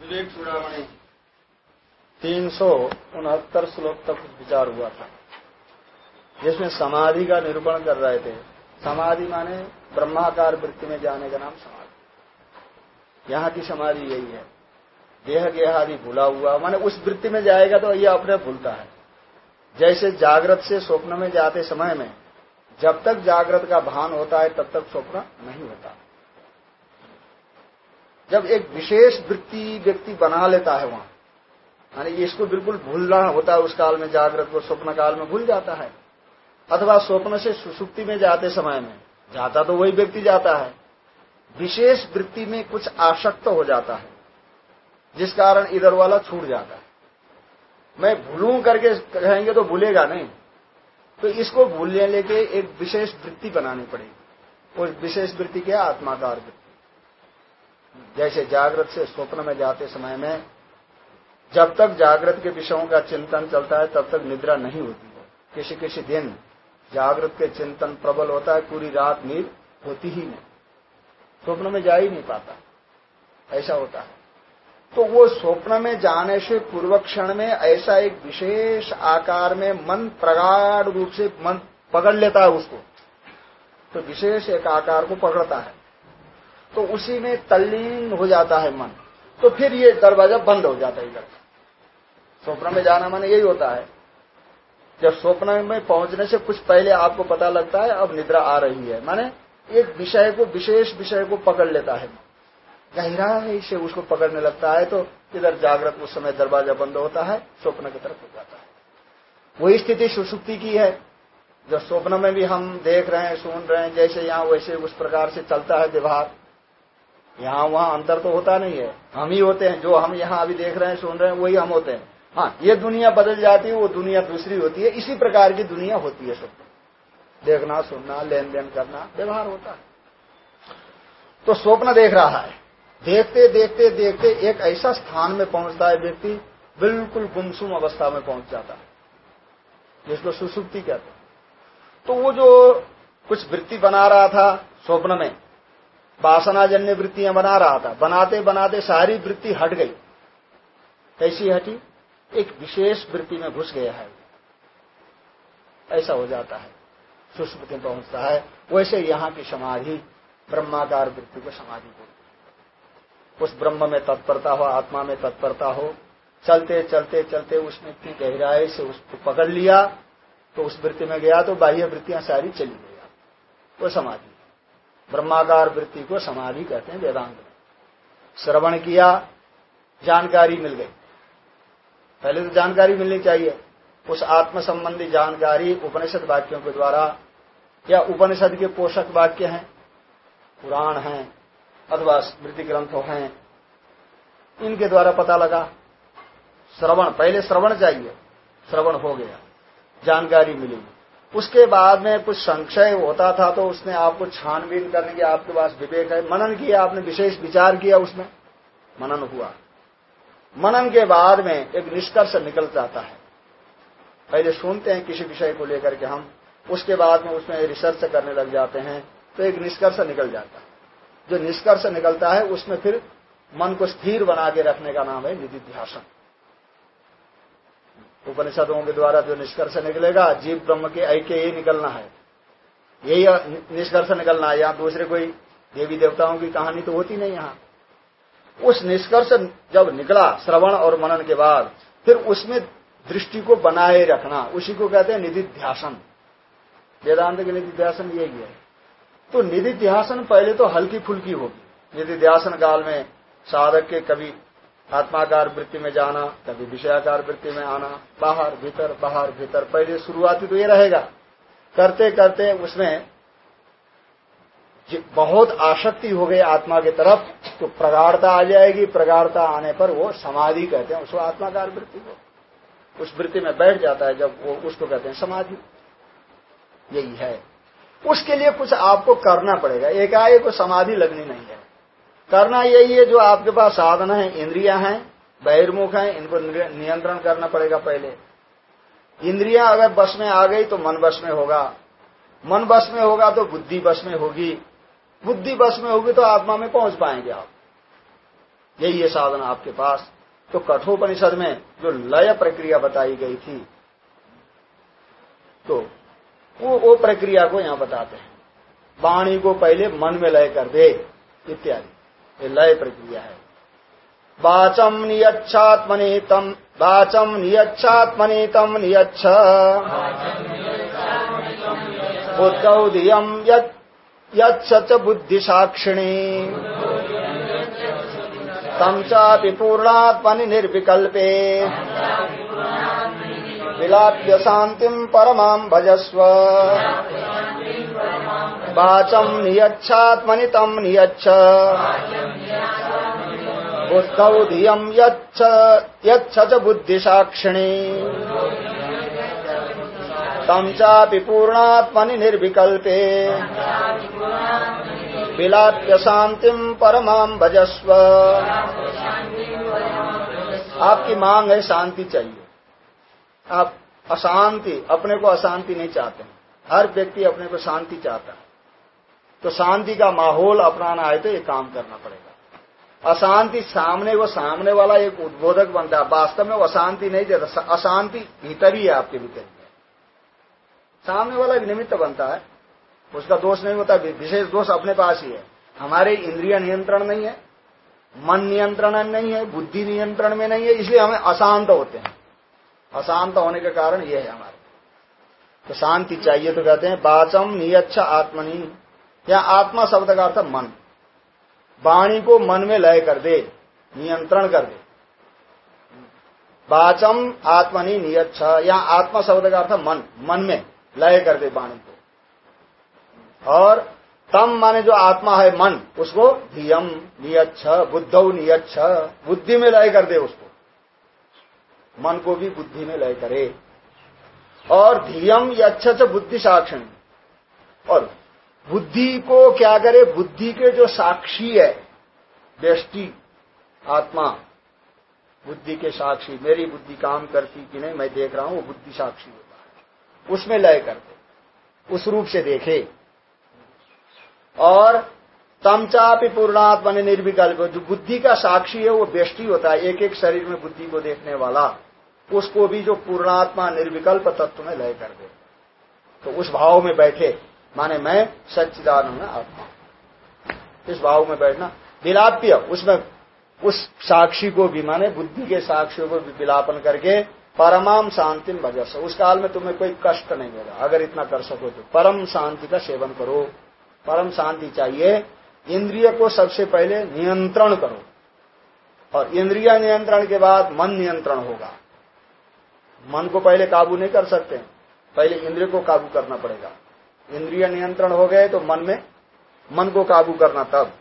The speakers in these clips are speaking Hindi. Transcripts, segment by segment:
विवेक चूड़ामणि। तीन सौ उनहत्तर श्लोक तक विचार हुआ था। जिसमें समाधि का निरूपण कर रहे थे। समाधि माने ब्रह्माकार वृत्ति में जाने का नाम समाधि। यहाँ की समाधि यही है। देह गेह आदि भूला हुआ, माने उस वृत्ति में जाएगा तो यह अपने भूलता है। जैसे जागृत से स्वप्न में जाते समय में जब तक जागृत का भान होता है, तब तक स्वप्न नहीं होता। जब एक विशेष वृत्ति व्यक्ति बना लेता है वहाँ, यानी इसको बिल्कुल भूलना होता है, उस काल में जागृत को स्वप्न काल में भूल जाता है। अथवा स्वप्न से सुसुप्ति में जाते समय में, जाता तो वही व्यक्ति जाता है। विशेष वृत्ति में कुछ आसक्त हो जाता है, जिस कारण इधर वाला छूट जाता है। मैं भूलू करके कहेंगे तो भूलेगा नहीं। तो इसको भूलने लेके एक विशेष वृत्ति बनानी पड़ेगी, उस विशेष वृत्ति क्या आत्माकार वृत्ति। जैसे जागृत से स्वप्न में जाते समय में, जब तक जागृत के विषयों का चिंतन चलता है, तब तक निद्रा नहीं होती है। किसी किसी दिन जागृत के चिंतन प्रबल होता है, पूरी रात नींद होती ही नहीं। स्वप्न में जा ही नहीं पाता। ऐसा होता है। तो वो स्वप्न में जाने से पूर्व क्षण में ऐसा एक विशेष आकार में मन प्रगाढ़ रूप से मन पकड़ लेता है उसको। तो विशेष एक आकार को पकड़ता है। तो उसी में तल्लीन हो जाता है मन। तो फिर ये दरवाज़ा बंद हो जाता है इधर। स्वप्न में जाना मन यही होता है। जब स्वप्न में पहुँचने से कुछ पहले आपको पता लगता है, अब निद्रा आ रही है। माने एक विषय को, विशेष विषय को पकड़ लेता है। गहराई से उसको पकड़ने लगता है तो इधर जागृत उस समय दरवाज़ा बंद होता है, स्वप्न की तरफ़ हो जाता है। वही स्थिति सुसुप्ति की है। जब स्वप्न में भी हम देख रहे हैं, सुन रहे हैं, जैसे यहाँ वैसे उस प्रकार से चलता है व्यवहार। यहाँ वहाँ अंतर तो होता नहीं है। हम ही होते हैं, जो हम यहाँ अभी देख रहे हैं, सुन रहे हैं, वही हम होते हैं। हाँ ये दुनिया बदल जाती है, वो दुनिया दूसरी होती है, इसी प्रकार की दुनिया होती है सब। देखना, सुनना लेन देन करना, व्यवहार होता है। तो स्वप्न देख रहा है। देखते देखते देखते एक ऐसा स्थान में पहुँचता है व्यक्ति, बिल्कुल गुमसुम अवस्था में पहुँच जाता है। जिसको सुसुप्ति कहते हैं। तो वो जो कुछ वृत्ति बना रहा था स्वप्न में वासनाजन्य वृत्तियाँ बना रहा था। बनाते बनाते सारी वृत्ति हट गई। कैसी हटी? एक विशेष वृत्ति में घुस गया है। ऐसा हो जाता है। सुस्मृति पहुँचता है। वैसे यहाँ की समाधि ब्रह्माकार वृत्ति को समाधि बोलती उस ब्रह्म में तत्परता हो, आत्मा में तत्परता हो, चलते चलते चलते उसने इतनी गहराई से उसको पकड़ लिया तो उस वृत्ति में गया तो बाह्य वृत्तियाँ सारी चली गई। वो समाधि। ब्रह्माकार वृत्ति को समाधि कहते हैं वेदांत में। श्रवण किया, जानकारी मिल गई। पहले तो जानकारी मिलनी चाहिए। उस आत्म संबंधी जानकारी उपनिषद वाक्यों के द्वारा या उपनिषद के पोषक वाक्य हैं, पुराण हैं, अथवा स्मृति ग्रंथों हैं, इनके द्वारा पता लगा। श्रवण, पहले श्रवण चाहिए। श्रवण हो गया। जानकारी मिली। उसके बाद में कुछ संशय होता था तो उसने आपको छानबीन करने की आपके पास विवेक है। मनन किया, आपने विशेष विचार किया उसमें। मनन हुआ। मनन के बाद में एक निष्कर्ष निकल जाता है। पहले सुनते हैं किसी विषय को लेकर के हम, उसके बाद में उसमें रिसर्च करने लग जाते हैं तो एक निष्कर्ष निकल जाता है। जो निष्कर्ष निकलता है, उसमें फिर मन को स्थिर बना के रखने का नाम है निधिध्यासन। उपनिषदों के द्वारा जो निष्कर्ष निकलेगा, जीव ब्रह्म के ऐक्य ही निकलना है। यही निष्कर्ष निकलना है। यहाँ दूसरे कोई देवी देवताओं की कहानी तो होती नहीं यहाँ। उस निष्कर्ष जब निकला श्रवण और मनन के बाद, फिर उसमें दृष्टि को बनाए रखना, उसी को कहते हैं निधिध्यासन। वेदांत के निधिध्यासन यही है। तो निधिध्यासन पहले तो हल्की फुल्की होगी। निधिध्यासन काल में साधक के कभी आत्माकार वृत्ति में जाना, कभी विषयाकार वृत्ति में आना, बाहर भीतर बाहर भीतर। पहले शुरुआती तो ये रहेगा। करते करते उसमें बहुत आसक्ति हो गई आत्मा की तरफ़ तो प्रगाढ़ता आ जाएगी। प्रगाढ़ता आने पर वो समाधि कहते हैं, उसको आत्माकार वृत्ति को। उस वृत्ति में बैठ जाता है जब वो उसको कहते हैं समाधि। यही है। उसके लिए कुछ आपको करना पड़ेगा। एकाएक को समाधि लगनी नहीं है। करना यही है जो आपके पास साधन है, इंद्रिया हैं, बहिर्मुख हैं, इनको नियंत्रण करना पड़ेगा पहले। इंद्रियाँ अगर बस में आ गई तो मन बस में होगा। मन बस में होगा तो बुद्धि बस में होगी। बुद्धि बस में होगी तो आत्मा में पहुँच पाएँगे आप। यही है साधन आपके पास। तो कठोपनिषद में जो लय प्रक्रिया बताई गई थी तो वो वो प्रक्रिया को यहाँ बताते हैं। वाणी को पहले मन में लय कर दे, इत्यादि। ये लय प्रक्रिया है। वाचम नियच्छात्मनीतम वाचम नियच्छात्मनीतम नियच्छ। उद्गौदियम यच्छ बुद्धि साक्षिणी तम चापि पूर्णात्मनि निर्विकल्पे। विलाप्य शान्तिम् परमाम् भजस्व। वाचम् नियच्छात्मनि तम् नियच्छ। बुद्धौ धियम् यच्छ च बुद्धिसाक्षिणी। तम् चापि पूर्णात्मनि निर्विकल्पे। विलाप्य शांतिम परमाम भजस्व। आपकी मांग है शांति चाहिए। आप अशांति, अपने को अशांति नहीं चाहते। हर व्यक्ति अपने को शांति चाहता है। तो शांति का माहौल अपनाना है तो ये काम करना पड़ेगा। अशांति सामने वो सामने वाला एक उद्बोधक बनता है। वास्तव में वो अशांति नहीं देता। अशांति भीतर ही है आपके भीतर सामने वाला एक निमित्त बनता है। उसका दोष नहीं होता। विशेष दोष अपने पास ही है। हमारे इंद्रिय नियंत्रण नहीं है। मन नियंत्रण नहीं है। बुद्धि नियंत्रण में नहीं है। इसलिए हमें अशांत होते हैं। अशांत होने के कारण ये है हमारे। तो शांति चाहिए तो कहते हैं बाचम नियच्छ आत्मनि। या आत्मा शब्द का अर्थ मन। वाणी को मन में लय कर दे, नियंत्रण कर दे। बाचम आत्मनि नियच्छ। या आत्मा शब्द का अर्थ मन। मन में लय कर दे वाणी को। और तम माने जो आत्मा है मन, उसको धियम नियच्छ, बुद्धौ नियच्छ। बुद्धि में लय कर दे उसको। मन को भी बुद्धि में लय करे। और धियम यच्छ बुद्धि साक्षण। और बुद्धि को क्या करे? बुद्धि के जो साक्षी है, व्यष्टि, आत्मा, बुद्धि के साक्षी, मेरी बुद्धि काम करती कि नहीं, मैं देख रहा हूँ, वो बुद्धि साक्षी होता है। उसमें लय कर दे उस रूप से देखे। और तमचापि पूर्णात्मा ने निर्विकल्प, जो बुद्धि का साक्षी है, वो व्यष्टि होता है एक एक शरीर में बुद्धि को देखने वाला। उसको भी जो पूर्णात्मा निर्विकल्प तत्व में लय कर दे। तो उस भाव में बैठे, माने मैं सच्चिदानंद आत्मा। इस भाव में बैठना विलाप्य उसमें, उस साक्षी को भी, माने बुद्धि के साक्षियों को भी विलापन करके परमाम शांति भजस। उस काल में तुम्हें कोई कष्ट नहीं होगा। अगर इतना कर सको तो परम शांति का सेवन करो। परम शांति चाहिए। इंद्रिय को सबसे पहले नियंत्रण करो। और इंद्रिय नियंत्रण के बाद मन नियंत्रण होगा। मन को पहले काबू नहीं कर सकते, पहले इंद्रिय को काबू करना पड़ेगा। इंद्रिय नियंत्रण हो गए तो मन में, मन को काबू करना तब।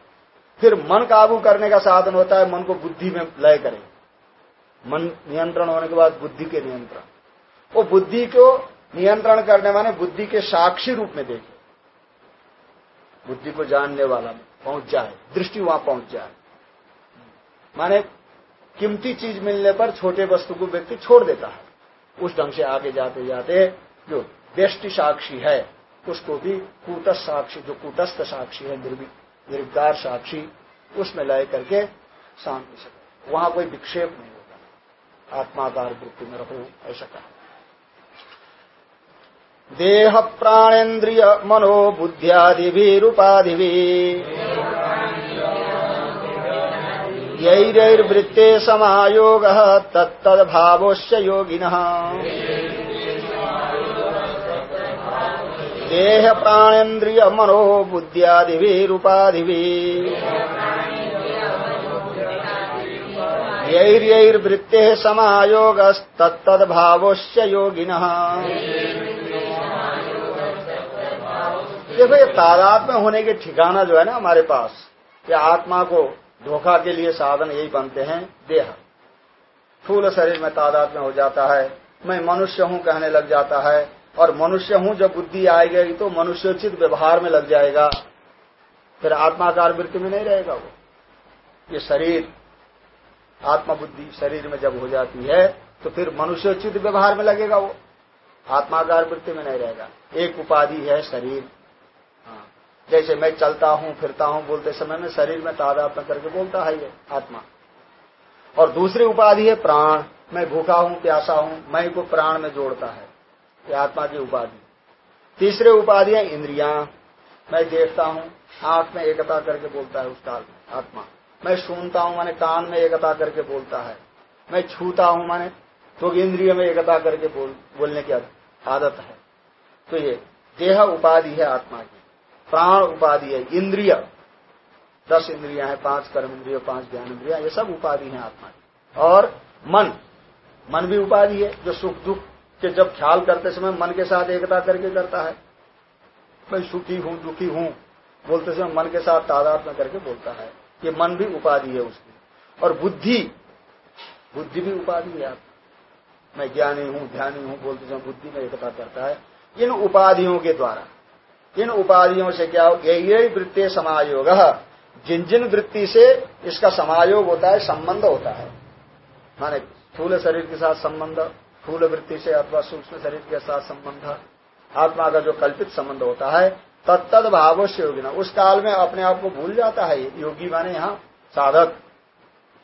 फिर मन काबू करने का साधन होता है, मन को बुद्धि में लय करें। मन नियंत्रण होने के बाद बुद्धि के नियंत्रण। वो बुद्धि को नियंत्रण करने माने बुद्धि के साक्षी रूप में देखे। बुद्धि को जानने वाला पहुँच जाए, दृष्टि वहाँ पहुँच जाए। माने कीमती चीज़ मिलने पर छोटे वस्तु को व्यक्ति छोड़ देता है। उस ढंग से आगे जाते जाते जो व्यष्टि साक्षी है, उसको भी कूटस्थ साक्षी, जो कूटस्थ साक्षी है निर्विकार साक्षी, उसमें लय करके शांति से वहाँ कोई विक्षेप नहीं होगा आत्माकार वृत्ति में रहो, ऐसा कहा। देह प्राणेन्द्रिय, मनो बुद्ध्यादिभिरुपाधिभिः यैरैर्वृत्ते समायोगः तत्तद्भावोश्च योगिनः। देह प्राणेन्द्रिय मनो बुद्ध्यादिभिरुपाधिभिः यैर्यैर्वृत्तेः समायोगस्तत्तद्भावोश्च योगिनः। देखो, ये तादाद में होने के ठिकाना जो है ना हमारे पास, ये आत्मा को धोखा के लिए साधन यही बनते हैं, देह। फूल शरीर में तादाद में हो जाता है, मैं मनुष्य हूँ कहने लग जाता है, और मनुष्य हूँ जब बुद्धि आएगी तो मनुष्योचित व्यवहार में लग जाएगा। फिर आत्माकार वृत्ति में नहीं रहेगा वो। ये शरीर आत्मा बुद्धि शरीर में जब हो जाती है तो फिर मनुष्योचित व्यवहार में लगेगा वो। आत्माकार वृत्ति में नहीं रहेगा। एक उपाधि है शरीर। जैसे मैं चलता हूँ फिरता हूँ बोलते समय में शरीर में तादात्म करके बोलता है ये आत्मा। और दूसरी उपाधि है प्राण। मैं भूखा हूँ प्यासा हूँ मैं को प्राण में जोड़ता है। ये आत्मा की उपाधि। तीसरे उपाधि है इंद्रिया। मैं देखता हूँ आँख में एकता करके बोलता है उस काल में आत्मा। मैं सुनता हूँ माने कान में एकता करके बोलता है। मैं छूता हूँ माने तो इंद्रिय में एकता करके बोल, बोलने की आदत है। तो ये देह उपाधि है आत्मा की। प्राण उपाधि है, इंद्रिय। दस इंद्रिया है, पाँच कर्म इंद्रिय, पाँच ज्ञान इंद्रिया, ये सब उपाधि है आत्मा की। और मन। मन भी उपाधि है, जो सुख दुख के जब ख्याल करते समय मन के साथ एकता करके करता है। मैं सुखी हूँ, दुखी हूँ, बोलते समय मन के साथ तादात्म करके बोलता है। ये मन भी उपाधि है उसकी। और बुद्धि बुद्धि भी उपाधि है मैं ज्ञानी हूँ, ध्यानी हूँ, बोलते समय बुद्धि में एकता करता है। इन उपाधियों के द्वारा। इन उपाधियों से क्या हो यही वृत्ति समायोग। जिन जिन वृत्ति से इसका समायोग होता है, संबंध होता है। माने फूल शरीर के साथ संबंध फूल वृत्ति से अथवा सूक्ष्म शरीर के साथ संबंध, आत्मा का जो कल्पित संबंध होता है तत्त भाव से योगी ना उस काल में अपने आप को भूल जाता है, योगी माने यहाँ साधक।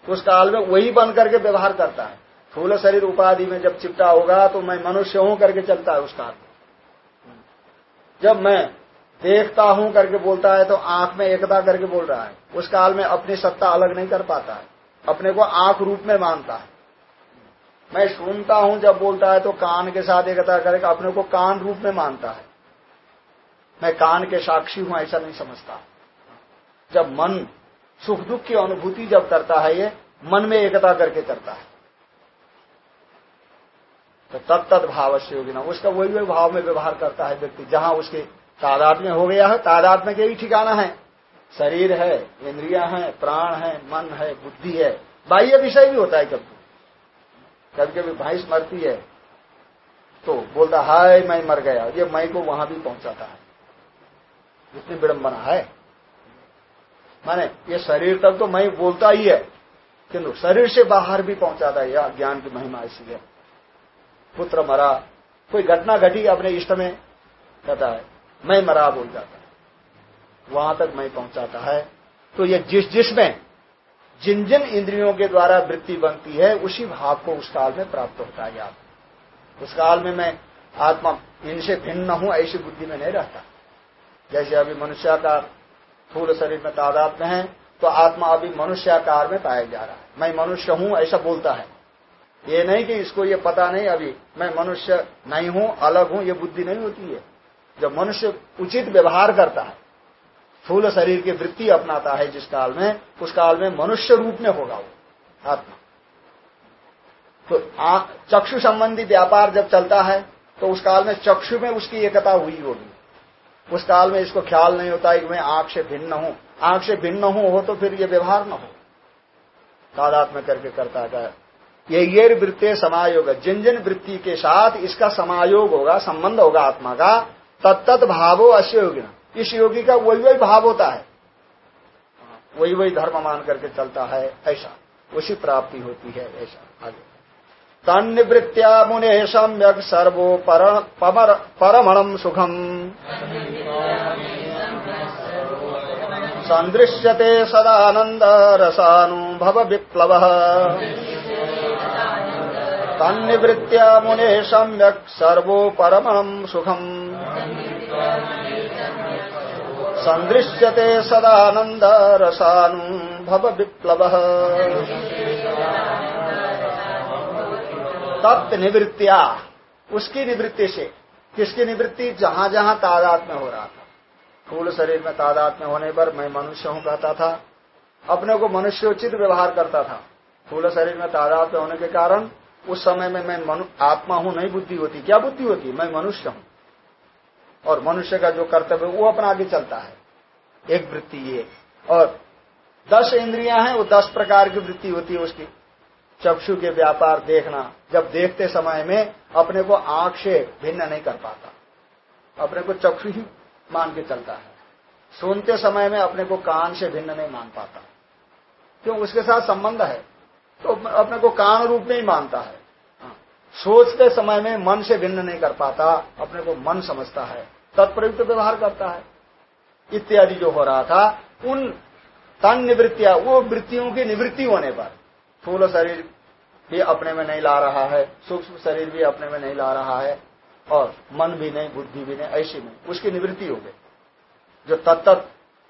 उस काल में वही बन करके व्यवहार करता है। फूल शरीर उपाधि में जब चिपटा होगा तो मैं मनुष्य हूँ करके चलता है उस काल जब मैं देखता हूँ करके बोलता है तो आँख में एकता करके बोल रहा है। उस काल में अपनी सत्ता अलग नहीं कर पाता है। अपने को आँख रूप में मानता है। मैं सुनता हूँ जब बोलता है तो कान के साथ एकता करके अपने को कान रूप में मानता है। मैं कान के साक्षी हूँ, ऐसा नहीं समझता। जब मन सुख दुख की अनुभूति जब करता है ये, मन में एकता करके करता है। तो तत्त भाव से होगी ना उसका वही वही भाव में व्यवहार करता है व्यक्ति, जहाँ उसके तादाद में हो गया है, तादाद में यही ठिकाना है। शरीर है, इंद्रिया है, प्राण है, मन है, बुद्धि है। बाह्य विषय भी होता है कभी। कभी कभी भैंस मरती है तो बोलता, हाय, मैं मर गया। ये मैं को वहाँ भी पहुंचाता है। इतनी विडम्बना है। माने ये शरीर तक तो मैं बोलता ही है। किंतु शरीर से बाहर भी पहुंचाता है, यह ज्ञान की महिमा ऐसी है पुत्र मरा, कोई घटना घटी अपने इष्ट में? कहता है, मैं मरा बोल जाता है। वहाँ तक मैं पहुंचाता है। तो ये जिस जिसमें जिन जिन इंद्रियों के द्वारा वृत्ति बनती है, उसी भाव को उस काल में प्राप्त होता है आप उस काल में मैं आत्मा इनसे भिन्न हूँ, ऐसी बुद्धि में नहीं रहता। जैसे अभी मनुष्याकार थूल शरीर में तादाद में है तो आत्मा अभी मनुष्याकार में पाया जा रहा है। मैं मनुष्य हूँ, ऐसा बोलता है। ये नहीं कि इसको ये पता नहीं अभी। मैं मनुष्य नहीं हूँ अलग हूँ ये बुद्धि नहीं होती है। जब मनुष्य उचित व्यवहार करता है फूल शरीर की वृत्ति अपनाता है जिस काल में उस काल में मनुष्य रूप में होगा वो आत्मा। तो आ, चक्षु संबंधी व्यापार जब चलता है तो उस काल में चक्षु में उसकी एकता हुई होगी। उस काल में इसको ख्याल नहीं होता कि मैं आँख से भिन्न हूँ। आँख से भिन्न हूँ हो तो फिर ये व्यवहार न हो। तादात्म्य करके करता है ये ये वृत्ति समायोग जिन जिन वृत्ति के साथ इसका समायोग होगा, संबंध होगा आत्मा का तत्त भावो अश्य योगी इस योगी का वही वही भाव होता है। वही वही धर्म मान करके चलता है, ऐसा। उसी प्राप्ति होती है, ऐसा। आगे। तन्निवृत्त्या मुने सम्यक सर्वो परमणम सुखम। संदृश्यते सदानंद रसानुभव विप्लव। तन्निवृत्त्या मुने सम्यक सर्वो सुखम। सन्दृश्यते सदानंद रसानुभव विप्लव तत्त निवृत्तिया, उसकी निवृत्ति से, किसकी निवृत्ति? जहाँ जहाँ तादाद में हो रहा था। फूल शरीर में तादाद में होने पर मैं मनुष्य हूँ कहता था। अपने को मनुष्योचित व्यवहार करता था। फूल शरीर में तादाद में होने के कारण उस समय में मैं आत्मा हूँ, नहीं बुद्धि होती। क्या बुद्धि होती? मैं मनुष्य हूँ। और मनुष्य का जो कर्तव्य, वो अपना आगे चलता है। एक वृत्ति ये। और दस इंद्रियाँ हैं, वो दस प्रकार की वृत्ति होती है उसकी। चक्षु के व्यापार देखना। जब देखते समय में अपने को आँख से भिन्न नहीं कर पाता। अपने को चक्षु ही मान के चलता है। सुनते समय में अपने को कान से भिन्न नहीं मान पाता। क्यों? उसके साथ संबंध है। तो अपने को कान रूप में ही मानता है। सोचते समय में मन से भिन्न नहीं कर पाता, अपने को मन समझता है, तत्प्रयुक्त व्यवहार करता है इत्यादि जो हो रहा था, उन तन निवृत्तियाँ, वो वृत्तियों की निवृत्ति होने पर फूल शरीर भी अपने में नहीं ला रहा है, सूक्ष्म शरीर भी अपने में नहीं ला रहा है, और मन भी नहीं, बुद्धि भी नहीं, ऐसी नहीं उसकी निवृत्ति हो गई जो तत्त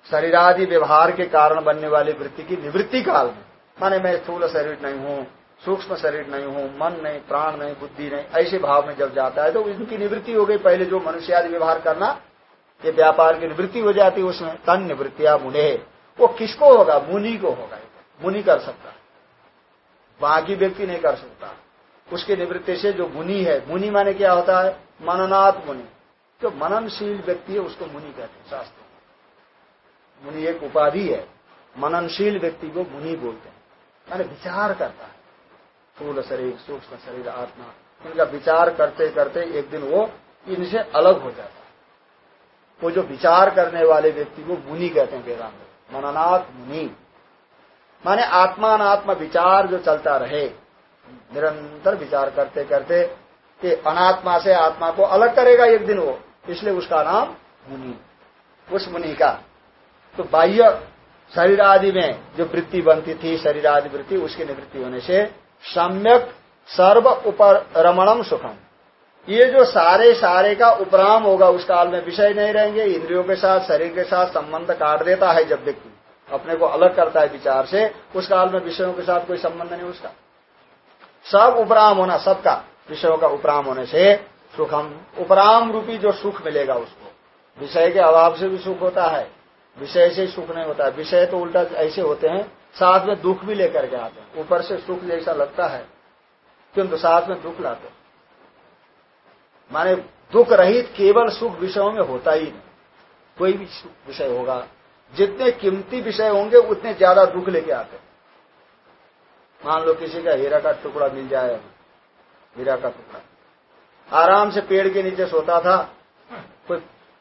शरीरादि व्यवहार के कारण बनने वाली वृत्ति की निवृत्ति काल में माने मैं स्थूल शरीर नहीं हूँ, सूक्ष्म शरीर नहीं हूँ, मन नहीं, प्राण नहीं, बुद्धि नहीं, ऐसे भाव में जब जाता है तो इनकी निवृत्ति हो गई। पहले जो मनुष्यादि व्यवहार करना, ये व्यापार की निवृत्ति हो जाती है उसमें। तन निवृत्तिया मुने। वो किसको होगा? मुनि को होगा। मुनि कर सकता बाकी व्यक्ति नहीं कर सकता। उसके निवृत्ति से जो मुनि है, मुनि माने क्या होता है? मननाथ मुनि। जो मननशील व्यक्ति है, उसको मुनि कहते हैं, शास्त्र मुनि एक उपाधि है। मननशील व्यक्ति को मुनि बोलते हैं। माने विचार करता है। स्थूल शरीर, सूक्ष्म शरीर, आत्मा। इनका विचार करते करते एक दिन वो इनसे अलग हो जाता है। वो जो विचार करने वाले व्यक्ति को मुनि कहते हैं वेदांत मननाथ मुनि। माने आत्मात्म विचार जो चलता रहे, निरंतर विचार करते करते कि अनात्मा से आत्मा को अलग करेगा एक दिन वो। इसलिए उसका नाम मुनि। उस मुनि का। तो बाह्य शरीर आदि में जो वृत्ति बनती थी शरीर आदि वृत्ति, उसकी निवृत्ति होने से सम्यक सर्व उपरमणम सुखम। ये जो सारे सारे का उपराम होगा, उस काल में विषय नहीं रहेंगे, इंद्रियों के साथ, शरीर के साथ संबंध काट देता है जब व्यक्ति। अपने को अलग करता है विचार से, उस काल में विषयों के साथ कोई संबंध नहीं उसका। सब उपराम होना, सबका विषयों का उपराम होने से सुखम। उपराम रूपी जो सुख मिलेगा उसको। विषय के अभाव से भी सुख होता है विषय से सुख नहीं होता। विषय तो उल्टा ऐसे होते हैं, साथ में दुख भी लेकर के आते हैं। ऊपर से सुख जैसा लगता है, किंतु साथ में दुख लाते माने दुख रहित केवल सुख विषयों में होता ही नहीं। कोई भी विषय होगा, जितने कीमती विषय होंगे, उतने ज़्यादा दुख लेके आते मान लो किसी का हीरा का टुकड़ा मिल जाए, हीरा का टुकड़ा। आराम से पेड़ के नीचे सोता था, कोई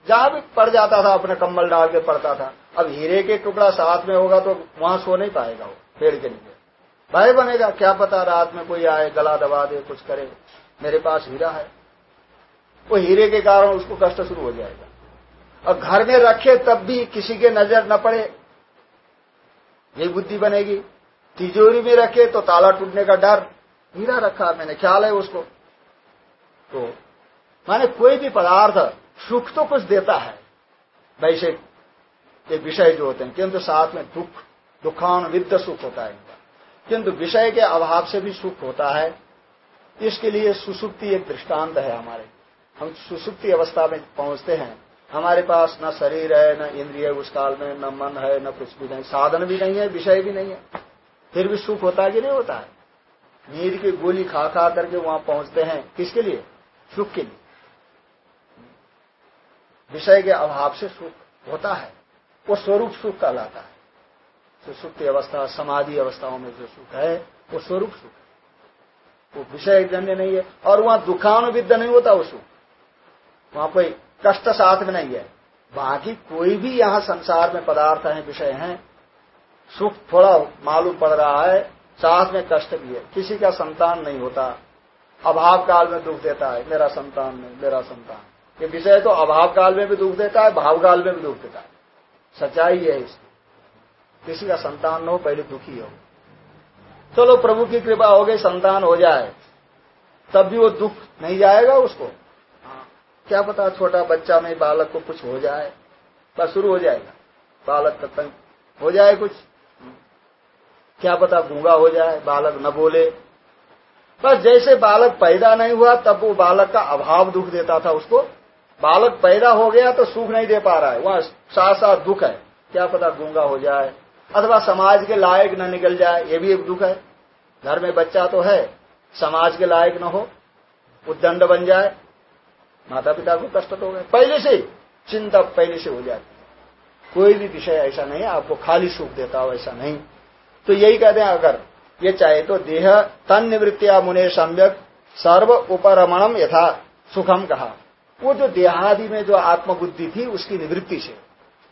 जहाँ भी पड़ जाता था, अपने कम्बल डाल के पड़ता था। अब हीरे के टुकड़ा साथ में होगा तो वहाँ सो नहीं पाएगा वो, पेड़ के नीचे। भय बनेगा, क्या पता रात में कोई आए, गला दबा दे, कुछ करे। मेरे पास हीरा है। वो हीरे के कारण उसको कष्ट शुरू हो जाएगा। और घर में रखे तब भी किसी के नज़र न पड़े। यही बुद्धि बनेगी। तिजोरी में रखे तो ताला टूटने का डर। हीरा रखा, मैंने ख्याल है उसको। तो माने कोई भी पदार्थ सुख तो कुछ देता है। वैसे ये विषय जो होते हैं, किंतु साथ में दुख दुखानुविद्ध सुख होता है इनका। किंतु विषय के अभाव से भी सुख होता है। इसके लिए सुसुप्ति एक दृष्टांत है हमारे। हम सुसुप्ति अवस्था में पहुँचते हैं। हमारे पास न शरीर है, न इंद्रिय उस काल में, न मन है, न कुछ भी नहीं। साधन भी नहीं है, विषय भी नहीं है। फिर भी सुख होता है कि नहीं होता है? नींद की गोली खा खा करके वहाँ पहुँचते हैं। किसके लिए? सुख के लिए। विषय के अभाव से सुख होता है। वो स्वरूप सुख कहलाता है। सुख की अवस्था, समाधि अवस्थाओं में जो सुख है, वो स्वरूप सुख है। वो विषय जन्य नहीं है और वहाँ दुखानुविद्ध नहीं होता वो सुख। वहाँ कोई कष्ट साथ में नहीं है। बाकी कोई भी यहाँ संसार में पदार्थ है, विषय है, सुख थोड़ा मालूम पड़ रहा है, साथ में कष्ट भी है। किसी का संतान नहीं होता। अभाव काल में दुख देता है, मेरा संतान नहीं, मेरा संतान। ये विषय तो अभाव काल में भी दुख देता है भाव काल में भी दुख देता है। सच्चाई है इसकी। किसी का संतान न हो, पहले दुखी हो। चलो प्रभु की कृपा हो गई, संतान हो जाए। तब भी वो दुख नहीं जाएगा उसको। क्या पता छोटा बच्चा में बालक को कुछ हो जाए। बस शुरू हो जाएगा। बालक का तंग हो जाए कुछ। क्या पता गूँगा हो जाए, बालक न बोले। बस जैसे बालक पैदा नहीं हुआ, तब वो बालक का अभाव दुख देता था उसको। बालक पैदा हो गया तो सुख नहीं दे पा रहा है। वहाँ। साथ साथ दुख है। क्या पता गूँगा हो जाए अथवा समाज के लायक न निकल जाए ये भी एक दुख है। घर में बच्चा तो है समाज के लायक न हो उद्दंड बन जाए। माता पिता को कष्ट तो हो गए। पहले से चिंता पहले से हो जाती कोई भी विषय ऐसा नहीं आपको खाली सुख देता हो ऐसा नहीं। तो यही कहते हैं अगर ये चाहे तो देह तन निवृत्तिया मुने सम्यक सर्व उपरमणम यथा सुखम कहा। वो जो देहादि में जो आत्मबुद्धि थी, उसकी निवृत्ति से।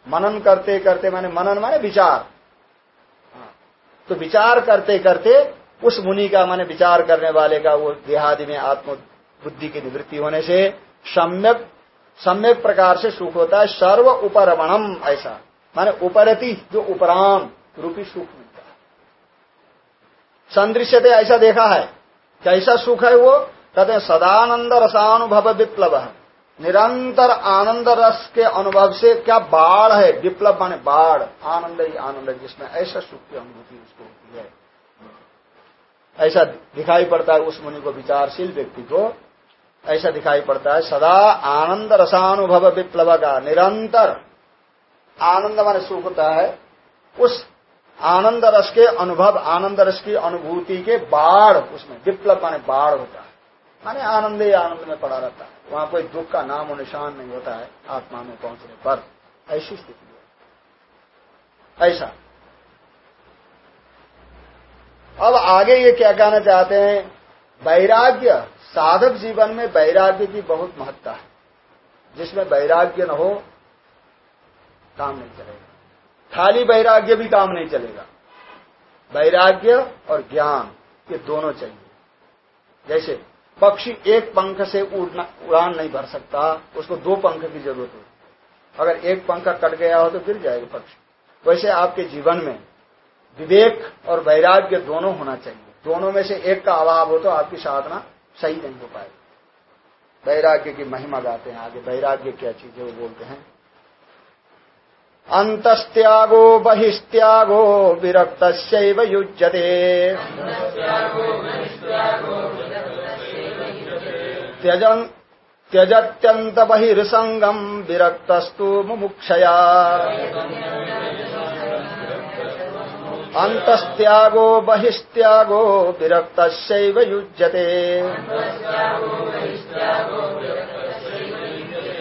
मनन करते करते, माने मनन माने विचार। तो विचार करते करते, उस मुनि का माने विचार करने वाले का वो देहादि में आत्म बुद्धि की निवृत्ति होने से सम्यक सम्यक प्रकार से सुख होता है, सर्व उपरमणम ऐसा। माने उपरति, जो उपराम, रूपी सुख मिलता है। संदृश्य ऐसा देखा है। कैसा सुख है वो कहते हैं सदानंद रसानुभव विप्लव। है निरंतर आनंद रस के अनुभव से क्या बाढ़ है? विप्लव माने बाढ़। आनंद ही आनंद है, जिसमें ऐसा सुख की अनुभूति उसको होती है। ऐसा दिखाई पड़ता है उस मुनि को विचारशील व्यक्ति को। ऐसा दिखाई पड़ता है, सदा आनंद रसानुभव विप्लव का निरंतर। आनंद माने सुख होता है। उस आनंद रस के अनुभव, आनंद रस की अनुभूति के बाढ़, उसमें विप्लव माने बाढ़ होता है। माने आनंद ही आनंद में पड़ा रहता है। वहाँ कोई दुख का नाम और निशान नहीं होता है, आत्मा में पहुँचने पर। ऐसी स्थिति है। ऐसा। अब आगे ये क्या कहना चाहते हैं? वैराग्य, साधक जीवन में वैराग्य की बहुत महत्ता है। जिसमें वैराग्य न हो, काम नहीं चलेगा। खाली वैराग्य भी काम नहीं चलेगा। वैराग्य और ज्ञान, ये दोनों चाहिए। जैसे पक्षी एक पंख से उड़ना, उड़ान नहीं भर सकता, उसको दो पंख की ज़रूरत होती अगर एक पंख कट गया हो तो गिर जाएगा पक्षी। वैसे आपके जीवन में विवेक और वैराग्य दोनों होना चाहिए। दोनों में से एक का अभाव हो तो आपकी साधना सही नहीं हो पाएगी। वैराग्य की महिमा गाते हैं आगे, वैराग्य क्या चीज़ है वो बोलते हैं। अंतस्त्यागो बहिस्त्यागो विरक्त युज्यते। त्यजन त्यजत्यंत बहिर्संगम विरक्तस्तु मुमुक्षया। अंतस्त्यागो बहिस्त्यागो विरक्त युज्यते।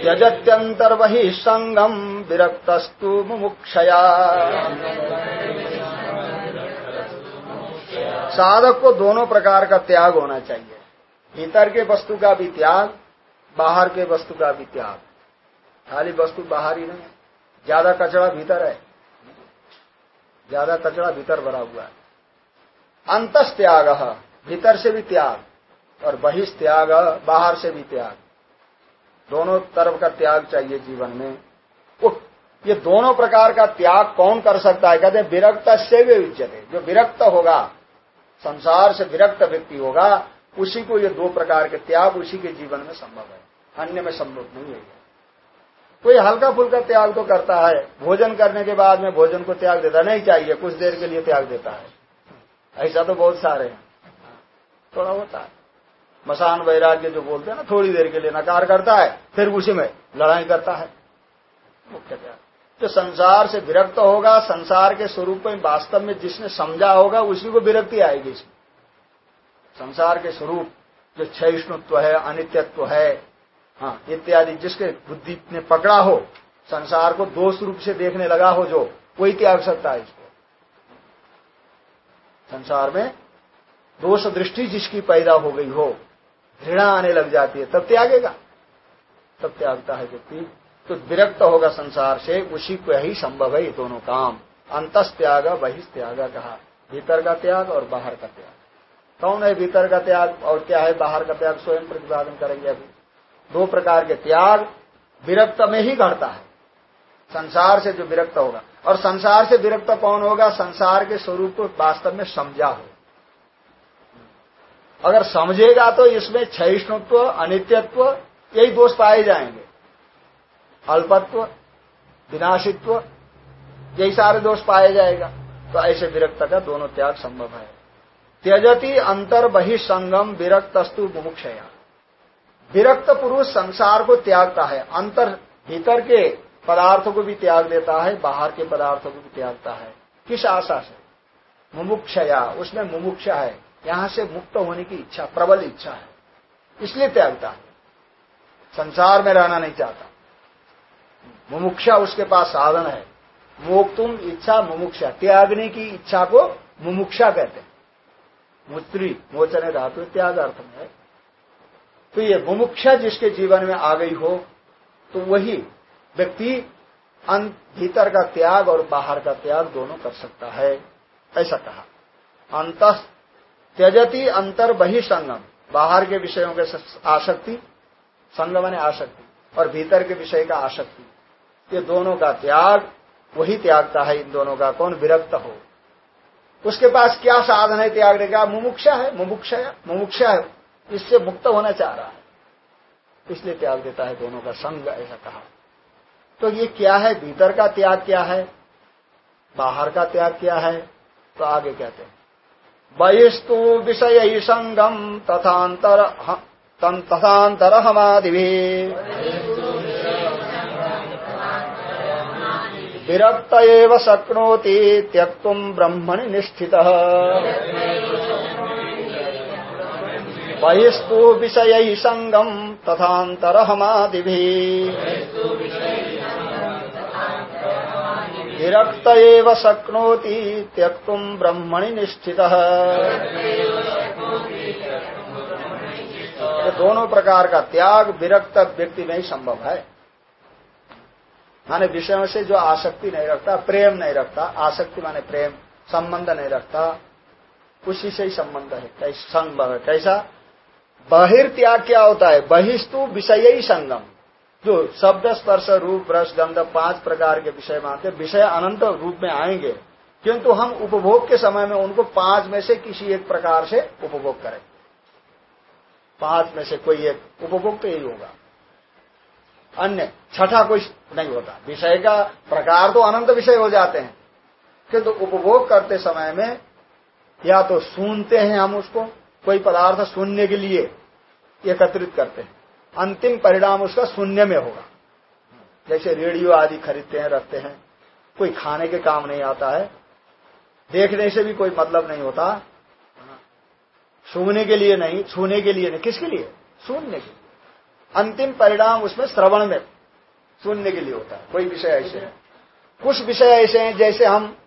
त्यजत्यंतर्बहि संगम विरक्तस्तु मुमुक्षया। साधक को दोनों प्रकार का त्याग होना चाहिए। भीतर के वस्तु का भी त्याग, बाहर के वस्तु का भी त्याग। खाली वस्तु बाहर ही नहीं, ज़्यादा कचरा भीतर है। ज़्यादा कचरा भीतर भरा हुआ है। अंतस त्याग भीतर से भी त्याग और बहिष्त्याग बाहर से भी त्याग। दोनों तरफ़ का त्याग चाहिए जीवन में। ये दोनों प्रकार का त्याग कौन कर सकता है? कहते हैं विरक्त से वे उज्जत जो विरक्त होगा, संसार से विरक्त व्यक्ति होगा उसी को ये दो प्रकार के त्याग उसी के जीवन में संभव है। अन्य में संभव नहीं है कोई हल्का फुल्का त्याग तो करता है, भोजन करने के बाद में भोजन को त्याग देता नहीं चाहिए, कुछ देर के लिए त्याग देता है। ऐसा तो बहुत सारे हैं। थोड़ा होता है। मसान वैराग्य जो बोलते हैं ना, थोड़ी देर के लिए नकार करता है, फिर उसी में लड़ाई करता है। मुख्य त्याग। जो संसार से विरक्त होगा, संसार के स्वरूप में, वास्तव में जिसने समझा होगा, उसी को विरक्ति आएगी इसमें। संसार के स्वरूप, जो क्षयिष्णुत्व है, अनित्यत्व है हाँ इत्यादि जिसके बुद्धि ने पकड़ा हो, संसार को दोष रूप से देखने लगा हो जो कोई त्याग सकता है इसको। संसार में दोष दृष्टि जिसकी पैदा हो गई हो, घृणा आने लग जाती है, तब त्यागेगा। तब त्यागता है व्यक्ति तो विरक्त होगा संसार से, उसी को ही संभव है दोनों काम। अंतस त्याग बहिस्त्याग कहा, भीतर का त्याग और बाहर का त्याग। कौन है भीतर का त्याग और क्या है बाहर का त्याग, स्वयं प्रतिपादन करेंगे अभी दो प्रकार के त्याग विरक्त में ही घटता है। संसार से जो विरक्त होगा। और संसार से विरक्त कौन होगा? संसार के स्वरूप को वास्तव में समझा हो। अगर समझेगा तो इसमें क्षयिष्णुत्व, अनित्यत्व, यही दोष पाए जाएँगे। अल्पत्व, विनाशित्व, यही सारे दोष पाए जाएगा। तो ऐसे विरक्त का दोनों त्याग संभव है। त्यजती अंतर बहिसंगम विरक्तस्तु मुमुक्षया। विरक्त पुरुष संसार को त्यागता है, अंतर भीतर के पदार्थों को भी त्याग देता है, बाहर के पदार्थों को भी त्यागता है। किस आशा से? मुमुक्षया, उसमें मुमुक्षा है। यहाँ से मुक्त होने की इच्छा, प्रबल इच्छा है। इसलिए त्यागता है। संसार में रहना नहीं चाहता। मुमुक्षा उसके पास साधन है। मोक्तुम इच्छा मुमुक्षा त्यागने की इच्छा को मुमुक्षा कहते हैं। मुत्री, मोचन धातु त्याग अर्थ में है। तो ये मुमुक्षा जिसके जीवन में आ गई हो तो वही व्यक्ति भीतर का त्याग और बाहर का त्याग दोनों कर सकता है, ऐसा कहा। अंत त्यजती अंतर बही संगम, बाहर के विषयों के आसक्ति, संगम ने आसक्ति, और भीतर के विषय का आसक्ति। ये दोनों का त्याग, वही त्यागता है इन दोनों का, कौन विरक्त हो। उसके पास क्या साधन है? त्यागने का मुमुक्षा है मुमुक्षा है मुमुक्षा है। इससे मुक्त होना चाह रहा है। इसलिए त्याग देता है दोनों का संग, ऐसा कहा। तो ये क्या है? भीतर का त्याग क्या है? बाहर का त्याग क्या है? तो आगे कहते हैं। बहिस्तु विषय ही संगम तथांतर तथांतर हमादि विरक्त एव शक्नोति त्यक्तुम ब्रह्मणि निष्ठित। बहिस्तु विषय संगम तथांतर हमादि विरक्त एव शक्नोति त्यक्तुम ब्रह्मणि निष्ठित। दोनों प्रकार का त्याग विरक्त व्यक्ति में ही संभव है। माने विषयों से जो आसक्ति नहीं रखता, प्रेम नहीं रखता, आसक्ति माने प्रेम, संबंध नहीं रखता, उसी से ही संबंध है संग कैसा? बहिर्त्याग क्या होता है? बहिस्तु विषय ही संगम। जो शब्द, स्पर्श, रूप रस गंध, पाँच प्रकार के विषय मानते विषय अनंत रूप में आएँगे, किंतु हम उपभोग के समय में उनको पाँच में से किसी एक प्रकार से उपभोग करें। पाँच में से कोई एक, उपभोग तो यही होगा। अन्य, छठा कोई नहीं होता। विषय का प्रकार तो अनंत विषय हो जाते हैं। किंतु तो उपभोग करते समय में या तो सुनते हैं हम उसको, कोई पदार्थ सुनने के लिए एकत्रित करते हैं। अंतिम परिणाम उसका शून्य में होगा। जैसे रेडियो आदि खरीदते हैं, रखते हैं, कोई खाने के काम नहीं आता है। देखने से भी कोई मतलब नहीं होता। सुनने के लिए नहीं, छूने के लिए नहीं, किसके लिए? सुनने के लिए। अंतिम परिणाम उसमें श्रवण में सुनने के लिए होता है। कोई विषय ऐसे है। कुछ विषय ऐसे हैं जैसे हम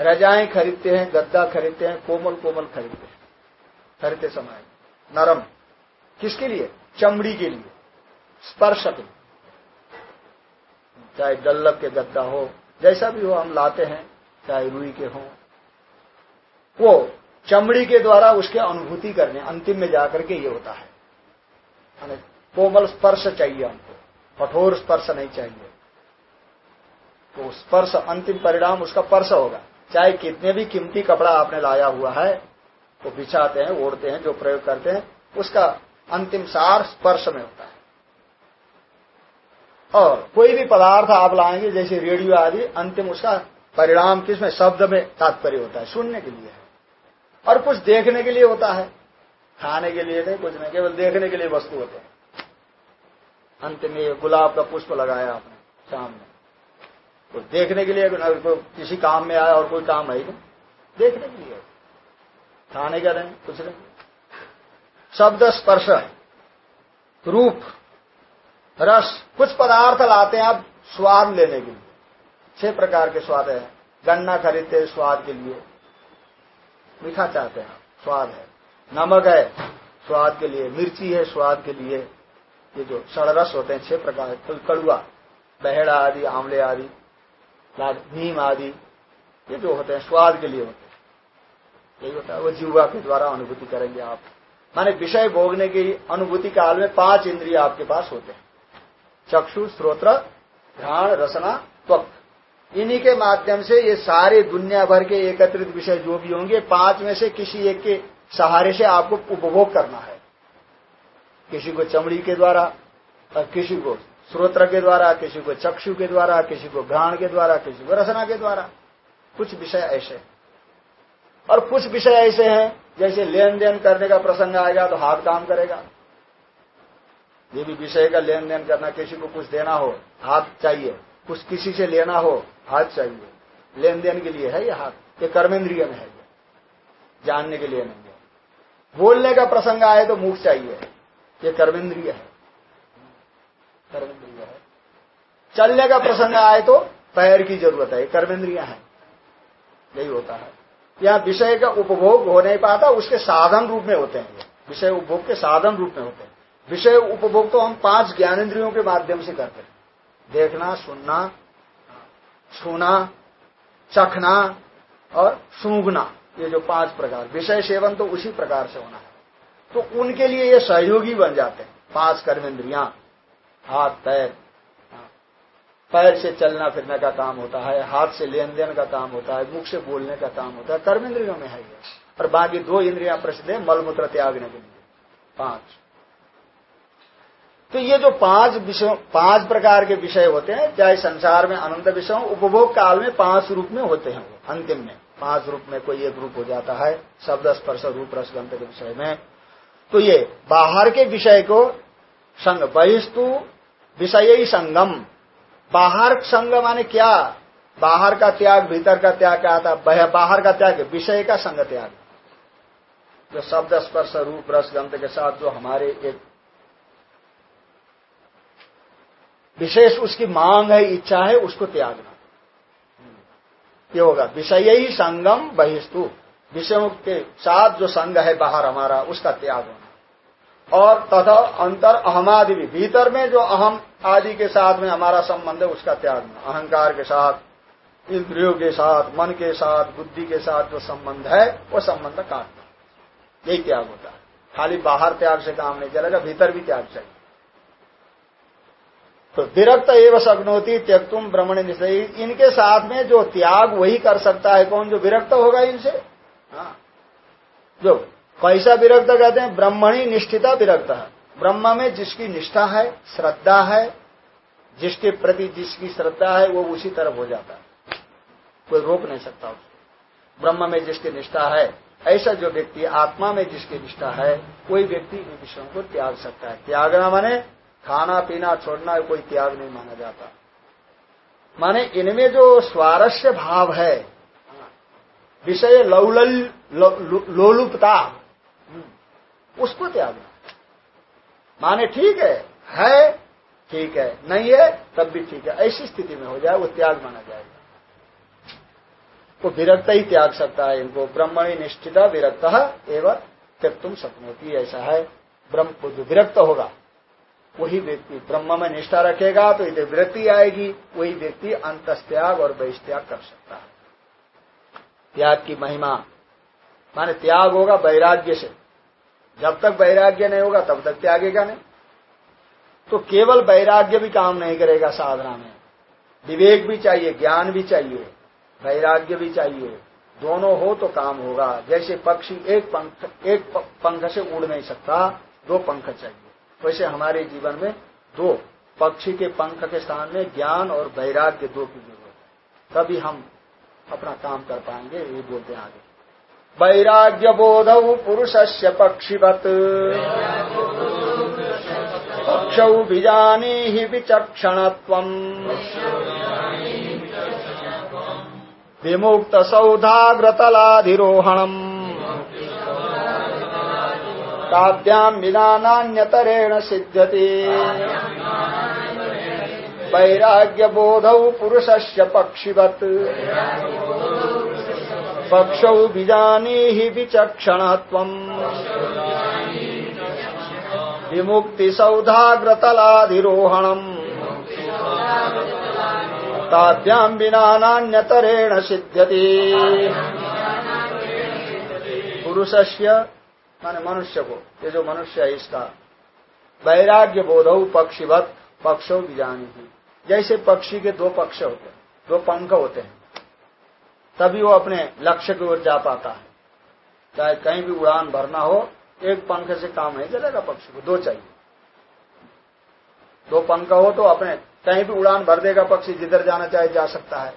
रजाएँ खरीदते हैं, गद्दा खरीदते हैं, कोमल कोमल खरीदते हैं, खरीदते समय। नरम। किसके लिए? चमड़ी के लिए। स्पर्श के चाहे डल्लभ के गद्दा हो, जैसा भी हो हम लाते हैं, चाहे रुई के हो। वो चमड़ी के द्वारा उसके अनुभूति करने, अंतिम में जाकर के ये होता है। कोमल स्पर्श चाहिए हमको, कठोर स्पर्श नहीं चाहिए। तो स्पर्श अंतिम परिणाम उसका स्पर्श होगा। चाहे कितने भी कीमती कपड़ा आपने लाया हुआ है, वो तो बिछाते हैं, ओढ़ते हैं, जो प्रयोग करते हैं, उसका अंतिम सार स्पर्श में होता है। और कोई भी पदार्थ आप लाएँगे, जैसे रेडियो आदि, अंतिम उसका परिणाम किसमें? शब्द में तात्पर्य होता है, सुनने के लिए। है और कुछ देखने के लिए होता है। खाने के लिए नहीं, कुछ नहीं, केवल देखने के लिए वस्तु होते हैं। अंत में गुलाब का पुष्प लगाया आपने, सामने। तो देखने के लिए तो किसी काम में आया और कोई काम है नहीं, देखने के लिए। खाने का नहीं, कुछ नहीं। शब्द स्पर्श, रूप, रस, कुछ पदार्थ लाते हैं आप स्वाद लेने के लिए। छह प्रकार के स्वाद है। गन्ना खरीदते हैं स्वाद के लिए। मीठा चाहते हैं स्वाद है। नमक है, स्वाद के लिए, मिर्ची है, स्वाद के लिए, ये जो सड़रस होते हैं, छह प्रकार कड़ुआ बहेड़ा आदि, आंवले आदि नीम आदि, ये जो होते हैं, स्वाद के लिए होते हैं। यही होता है, वो जीवा के द्वारा अनुभूति करेंगे आप। माने विषय भोगने की अनुभूति काल में पाँच इंद्रिय आपके पास होते हैं। चक्षु, स्रोत्र, घ्राण, रसना, त्वक। इन्हीं के माध्यम से ये सारे दुनिया भर के एकत्रित विषय जो भी होंगे, पाँच में से किसी एक के सहारे से आपको उपभोग करना है। किसी को चमड़ी के द्वारा और किसी को स्रोत्र के द्वारा, किसी को चक्षु के द्वारा, किसी को घ्राण के द्वारा, किसी को रसना के द्वारा। कुछ विषय ऐसे। और कुछ विषय ऐसे हैं, जैसे लेन देन करने का प्रसंग आएगा तो हाथ काम करेगा। ये भी विषय का लेन देन करना, किसी को कुछ देना हो, हाथ चाहिए। कुछ किसी से लेना हो, हाथ चाहिए। लेन देन के लिए है ये हाथ। ये कर्मेंद्रिय में है जानने के लिए नहीं। बोलने का प्रसंग आए तो मुख चाहिए। ये कर्मेंद्रिय है। कर्मेंद्रिय है। चलने का प्रसंग आए तो पैर की ज़रूरत है। कर्मेंद्रिया है। यही होता है। या विषय का उपभोग हो नहीं पाता उसके साधन रूप में होते हैं विषय उपभोग के साधन रूप में होते हैं। विषय उपभोग तो हम पाँच ज्ञानेन्द्रियों के माध्यम से करते हैं। देखना सुनना छूना चखना और सूंघना। ये जो पाँच प्रकार, विषय सेवन तो उसी प्रकार से होना है। तो उनके लिए ये सहयोगी बन जाते हैं, पाँच कर्म कर्मेंद्रिया। हाथ, पैर। पैर से चलना फिरने का काम होता है, हाथ से लेन देन का काम होता है, मुख से बोलने का काम होता है कर्म इंद्रियों में है ये। और बाकी दो इंद्रियाँ प्रसिद्ध है, मलमूत्र त्यागने के लिए। पाँच। तो ये जो पाँच विषय, पाँच प्रकार के विषय होते हैं, चाहे संसार में अनंत विषय उपभोग काल में पाँच रूप में होते हैं वो, अंतिम में। पाँच रूप में कोई एक रूप हो जाता है, शब्द स्पर्श रूप रसगंध के विषय में। तो ये बाहर के विषय को संग, बहिस्तु विषय ही संगम। बाहर संग माने क्या? बाहर का त्याग, भीतर का त्याग क्या आता बाहर का त्याग, विषय का संग त्याग। जो शब्द स्पर्श रूप रस गंध के साथ जो हमारे एक विशेष उसकी मांग है, इच्छा है, उसको त्यागना। ये होगा विषय ही संगम बहिस्तु। विषयों के साथ जो संग है बाहर हमारा, उसका त्याग होना। और तथा अंतर अहमादि भी। भीतर में जो अहम आदि के साथ में हमारा संबंध है, उसका त्याग होना। अहंकार के साथ, इंद्रियों के साथ, मन के साथ, बुद्धि के साथ जो संबंध है, वो संबंध काटना यही त्याग होता है। खाली बाहर त्याग से काम नहीं चलेगा, भीतर भी त्याग चाहिए। तो विरक्त एवं सग्नोती त्यक तुम ब्रह्मण इनके साथ में जो त्याग वही कर सकता है, कौन जो विरक्त होगा इनसे? हाँ। जो कैसा विरक्त कहते हैं, ब्रह्मणी निष्ठिता विरक्त ब्रह्म में जिसकी निष्ठा है, श्रद्धा है, जिसके प्रति जिसकी श्रद्धा है, वो उसी तरफ़ हो जाता है। कोई रोक नहीं सकता उसको ब्रह्म में जिसकी निष्ठा है, ऐसा जो व्यक्ति आत्मा में जिसकी निष्ठा है, कोई व्यक्ति इन विषयों को त्याग सकता है। त्यागना माने खाना पीना छोड़ना कोई त्याग नहीं माना जाता। माने इनमें जो स्वारस्य भाव है, विषय लौलल लोलुपता उसको त्यागना माने ठीक है है, ठीक है, नहीं है, तब भी ठीक है। ऐसी स्थिति में हो जाए, वो त्याग माना जाएगा। वो विरक्त ही त्याग सकता है इनको। ब्रह्मणी निष्ठिता विरक्त एवं त्यक तुम सपनोती ऐसा है। ब्रह्म विरक्त होगा। वही व्यक्ति ब्रह्म में निष्ठा रखेगा तो इधर वृत्ति आएगी, वही व्यक्ति अंतस्त्याग और बहिष्त्याग कर सकता है। त्याग की महिमा, माने त्याग होगा वैराग्य से। जब तक वैराग्य नहीं होगा, तब तक त्यागेगा नहीं। तो केवल वैराग्य भी काम नहीं करेगा साधना में। विवेक भी चाहिए, ज्ञान भी चाहिए, वैराग्य भी चाहिए। दोनों हो तो काम होगा। जैसे पक्षी एक पंख एक पंख से उड़ नहीं सकता, दो पंख चाहिए। वैसे हमारे जीवन में दो, पक्षी के पंख के स्थान में ज्ञान और वैराग्य दो की ज़रूरत है। तभी हम अपना काम कर पाएँगे, ये बोलते आगे। वैराग्य बोध पुरुष से पक्षीवत। पक्ष ही विचक्षण विमुक्त सौधाग्रतलाधिरोहणम ताभ्याम विना नान्यतरेण सिद्ध्यति। वैराग्य बोधौ पुरुषस्य पक्षिवत्। पक्षौ बीजानीहि विचक्षणत्वम्। विमुक्तिसौधाग्रतलाधिरोहणम्। ताभ्याम विना नान्यतरेण माने मनुष्य को ये जो मनुष्य है इसका। वैराग्य बोधो पक्षीवत, पक्षो बीजानी ही जैसे पक्षी के दो पक्ष होते हैं, दो पंख होते हैं, तभी वो अपने लक्ष्य की ओर जा पाता है। चाहे कहीं भी उड़ान भरना हो, एक पंख से काम नहीं चलेगा पक्षी को, दो चाहिए। दो पंख हो तो अपने कहीं भी उड़ान भर देगा पक्षी, जिधर जाना चाहे जा सकता है।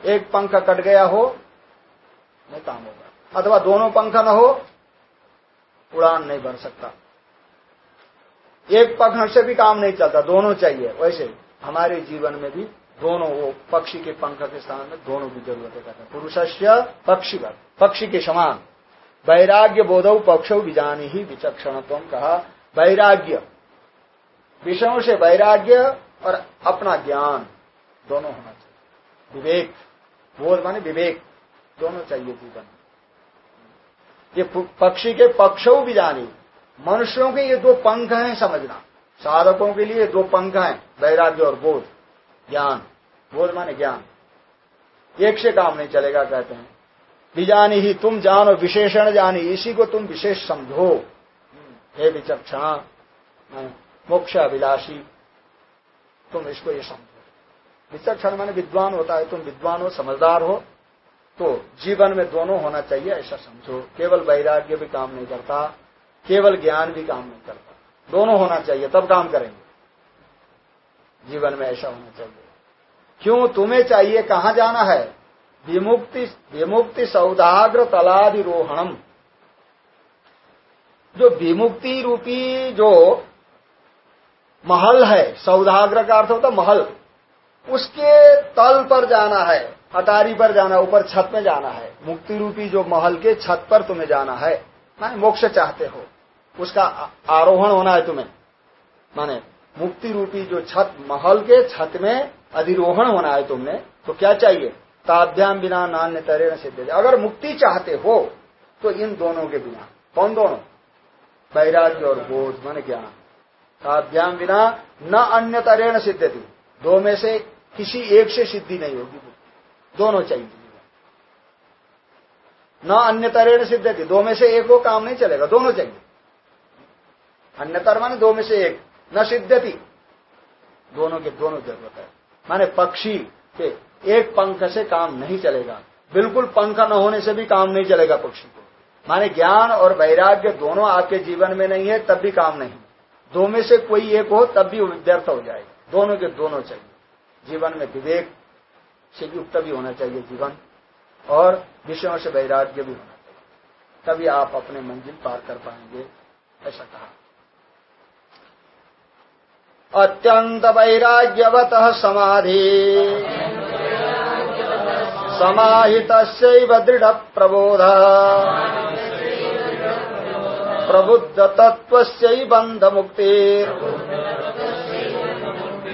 एक पंख कट गया हो, नहीं काम होगा। अथवा दोनों पंख न हो उड़ान नहीं भर सकता। एक पंख से भी काम नहीं चलता, दोनों चाहिए। वैसे हमारे जीवन में भी दोनों, वो पक्षी के पंख के स्थान में दोनों की ज़रूरत है। पुरुषस्य पक्षी पक्षी के समान। वैराग्य बोधव पक्ष बीजानी ही विचक्षणत्व कहा। वैराग्य, विषयों से वैराग्य और अपना ज्ञान, दोनों होना चाहिए। विवेक, बोध माने विवेक, दोनों चाहिए जीवन में। ये पक्षी के पक्षों भी जानी। मनुष्यों के ये दो पंख हैं समझना। साधकों के लिए दो पंख हैं, वैराग्य और बोध। ज्ञान। बोध माने ज्ञान। एक से काम नहीं चलेगा, कहते हैं। बिजानी ही तुम जानो, विशेषण जानी। इसी को तुम विशेष समझो। हे विचक्षणा मोक्ष अभिलाषी, तुम इसको ये समझो। विचक्षण माने विद्वान होता है, तुम विद्वान हो, समझदार हो। तो जीवन में दोनों होना चाहिए, ऐसा समझो। केवल वैराग्य भी काम नहीं करता, केवल ज्ञान भी काम नहीं करता। दोनों होना चाहिए, तब काम करेंगे। जीवन में ऐसा होना चाहिए। क्यों? तुम्हें चाहिए कहाँ जाना है? विमुक्ति विमुक्ति सौदाग्र तलाधिरोहणम जो विमुक्ति रूपी जो महल है, सौदाग्र का अर्थ होता महल, उसके तल पर जाना है। अटारी पर जाना, ऊपर छत में जाना है। मुक्ति रूपी जो महल के छत पर तुम्हें जाना है, माने मोक्ष चाहते हो, उसका आरोहण होना है तुम्हें। माने मुक्ति रूपी जो छत, महल के छत में अधिरोहण होना है तुमने तो क्या चाहिए? ताभ्याम बिना नान्य तरे न सिद्ध। अगर मुक्ति चाहते हो तो इन दोनों के बिना, कौन दोनों? वैराग्य और बोध, मन ज्ञान ताभ्याम बिना न अन्य तरेण सिद्ध थी दो में से किसी एक से सिद्धि नहीं होगी। दोनों चाहिए। न अन्य तरेण सिद्ध थी दो में से एक को काम नहीं चलेगा, दोनों चाहिए। अन्यतर माने दो में से एक, न सिद्धति दोनों के दोनों ज़रूरत है। माने पक्षी के एक पंख से काम नहीं चलेगा, बिल्कुल पंख न होने से भी काम नहीं चलेगा पक्षी को। माने ज्ञान और वैराग्य दोनों आपके जीवन में नहीं है, तब भी काम नहीं दो में से कोई एक हो, तब भी व्यर्थ हो जाएगा। दोनों के दोनों चाहिए। जीवन में विवेक से युक्त भी होना चाहिए जीवन, और विषयों से वैराग्य भी होना चाहिए। तभी आप अपने मंजिल पार कर पाएँगे, ऐसा कहा। अत्यंत वैराग्यवत समाधि। समाहित दृढ़ प्रबोध प्रबुद्ध तत्व बंध मुक्ति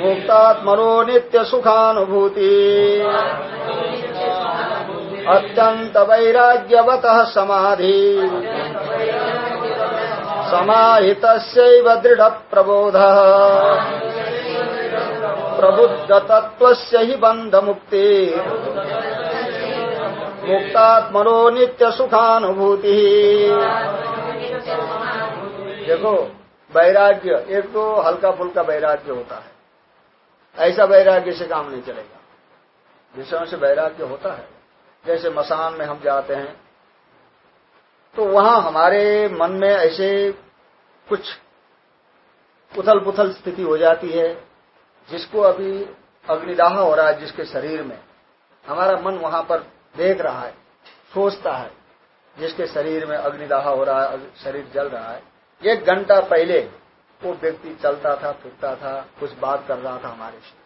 मुक्तात्मनो नित्य सुखानुभूति अत्यंत वैराग्यवत समाधि। समाहित दृढ़ प्रबोध प्रबुद्ध तत्व ही बंध मुक्ति मुक्तात्मनो नित्य सुखानुभूति देखो, वैराग्य, एक तो हल्का फुल्का वैराग्य होता है। ऐसा वैराग्य से काम नहीं चलेगा। विषयों से वैराग्य होता है। जैसे मसान में हम जाते हैं तो वहाँ हमारे मन में ऐसे कुछ उथल पुथल स्थिति हो जाती है, जिसको अभी अग्निदाह हो रहा है जिसके शरीर में। हमारा मन वहाँ पर देख रहा है, सोचता है, जिसके शरीर में अग्निदाह हो रहा है, शरीर जल रहा है। एक घंटा पहले वो व्यक्ति चलता था, फिरता था, कुछ बात कर रहा था हमारे से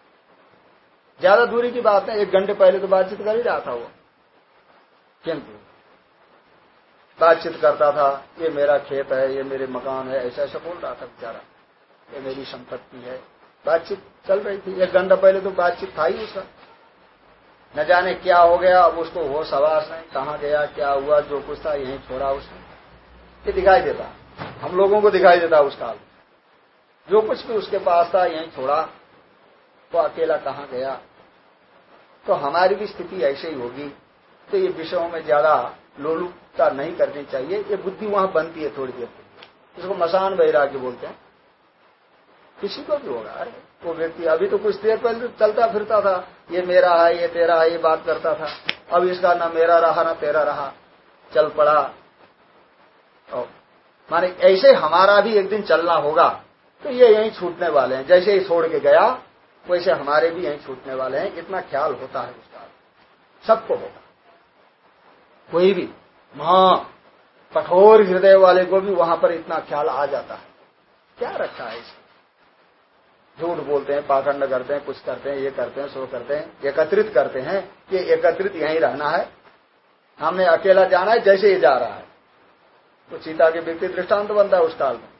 ज़्यादा दूरी की बात है एक घंटे पहले तो बातचीत कर ही रहा था वो। किंतु बातचीत करता था, ये मेरा खेत है, ये मेरे मकान है, ऐसा ऐसा बोल रहा था बेचारा। ये मेरी संपत्ति है। बातचीत चल रही थी। एक घंटा पहले तो बातचीत था ही उसका। न जाने क्या हो गया, अब उसको हो सवास नहीं, कहा गया, क्या हुआ, जो कुछ था, यही छोड़ा उसने। ये दिखाई देता। हम लोगों को दिखाई देता उस काल जो कुछ भी उसके पास था, यही छोड़ा। तो अकेला कहा गया? तो हमारी भी स्थिति ऐसे ही होगी। तो ये विषयों में ज़्यादा लोलुपता नहीं करनी चाहिए। ये बुद्धि वहाँ बनती है थोड़ी देर इसको मसान वैराग्य बोलते हैं। किसी को भी होगा। अरे, वो व्यक्ति अभी तो कुछ देर पहले तो चलता फिरता था। ये मेरा है, ये तेरा है, ये बात करता था। अब इसका ना मेरा रहा, ना तेरा रहा। चल पड़ा। माने ऐसे हमारा भी एक दिन चलना होगा। तो ये यहीं छूटने वाले हैं। जैसे ही छोड़ के गया, वैसे हमारे भी यहीं छूटने वाले हैं। इतना ख्याल होता है उसका। सबको होगा। कोई भी महा कठोर हृदय वाले को भी वहाँ पर इतना ख्याल आ जाता है। क्या रखा है इसे झूठ बोलते हैं, पाखंड करते हैं, कुछ करते हैं, ये करते हैं, सो करते हैं, एकत्रित करते हैं। ये एकत्रित यहीं रहना है। हमने अकेला जाना है, जैसे ये जा रहा है। तो सीता के व्यक्ति दृष्टांत बनता है उस काल में।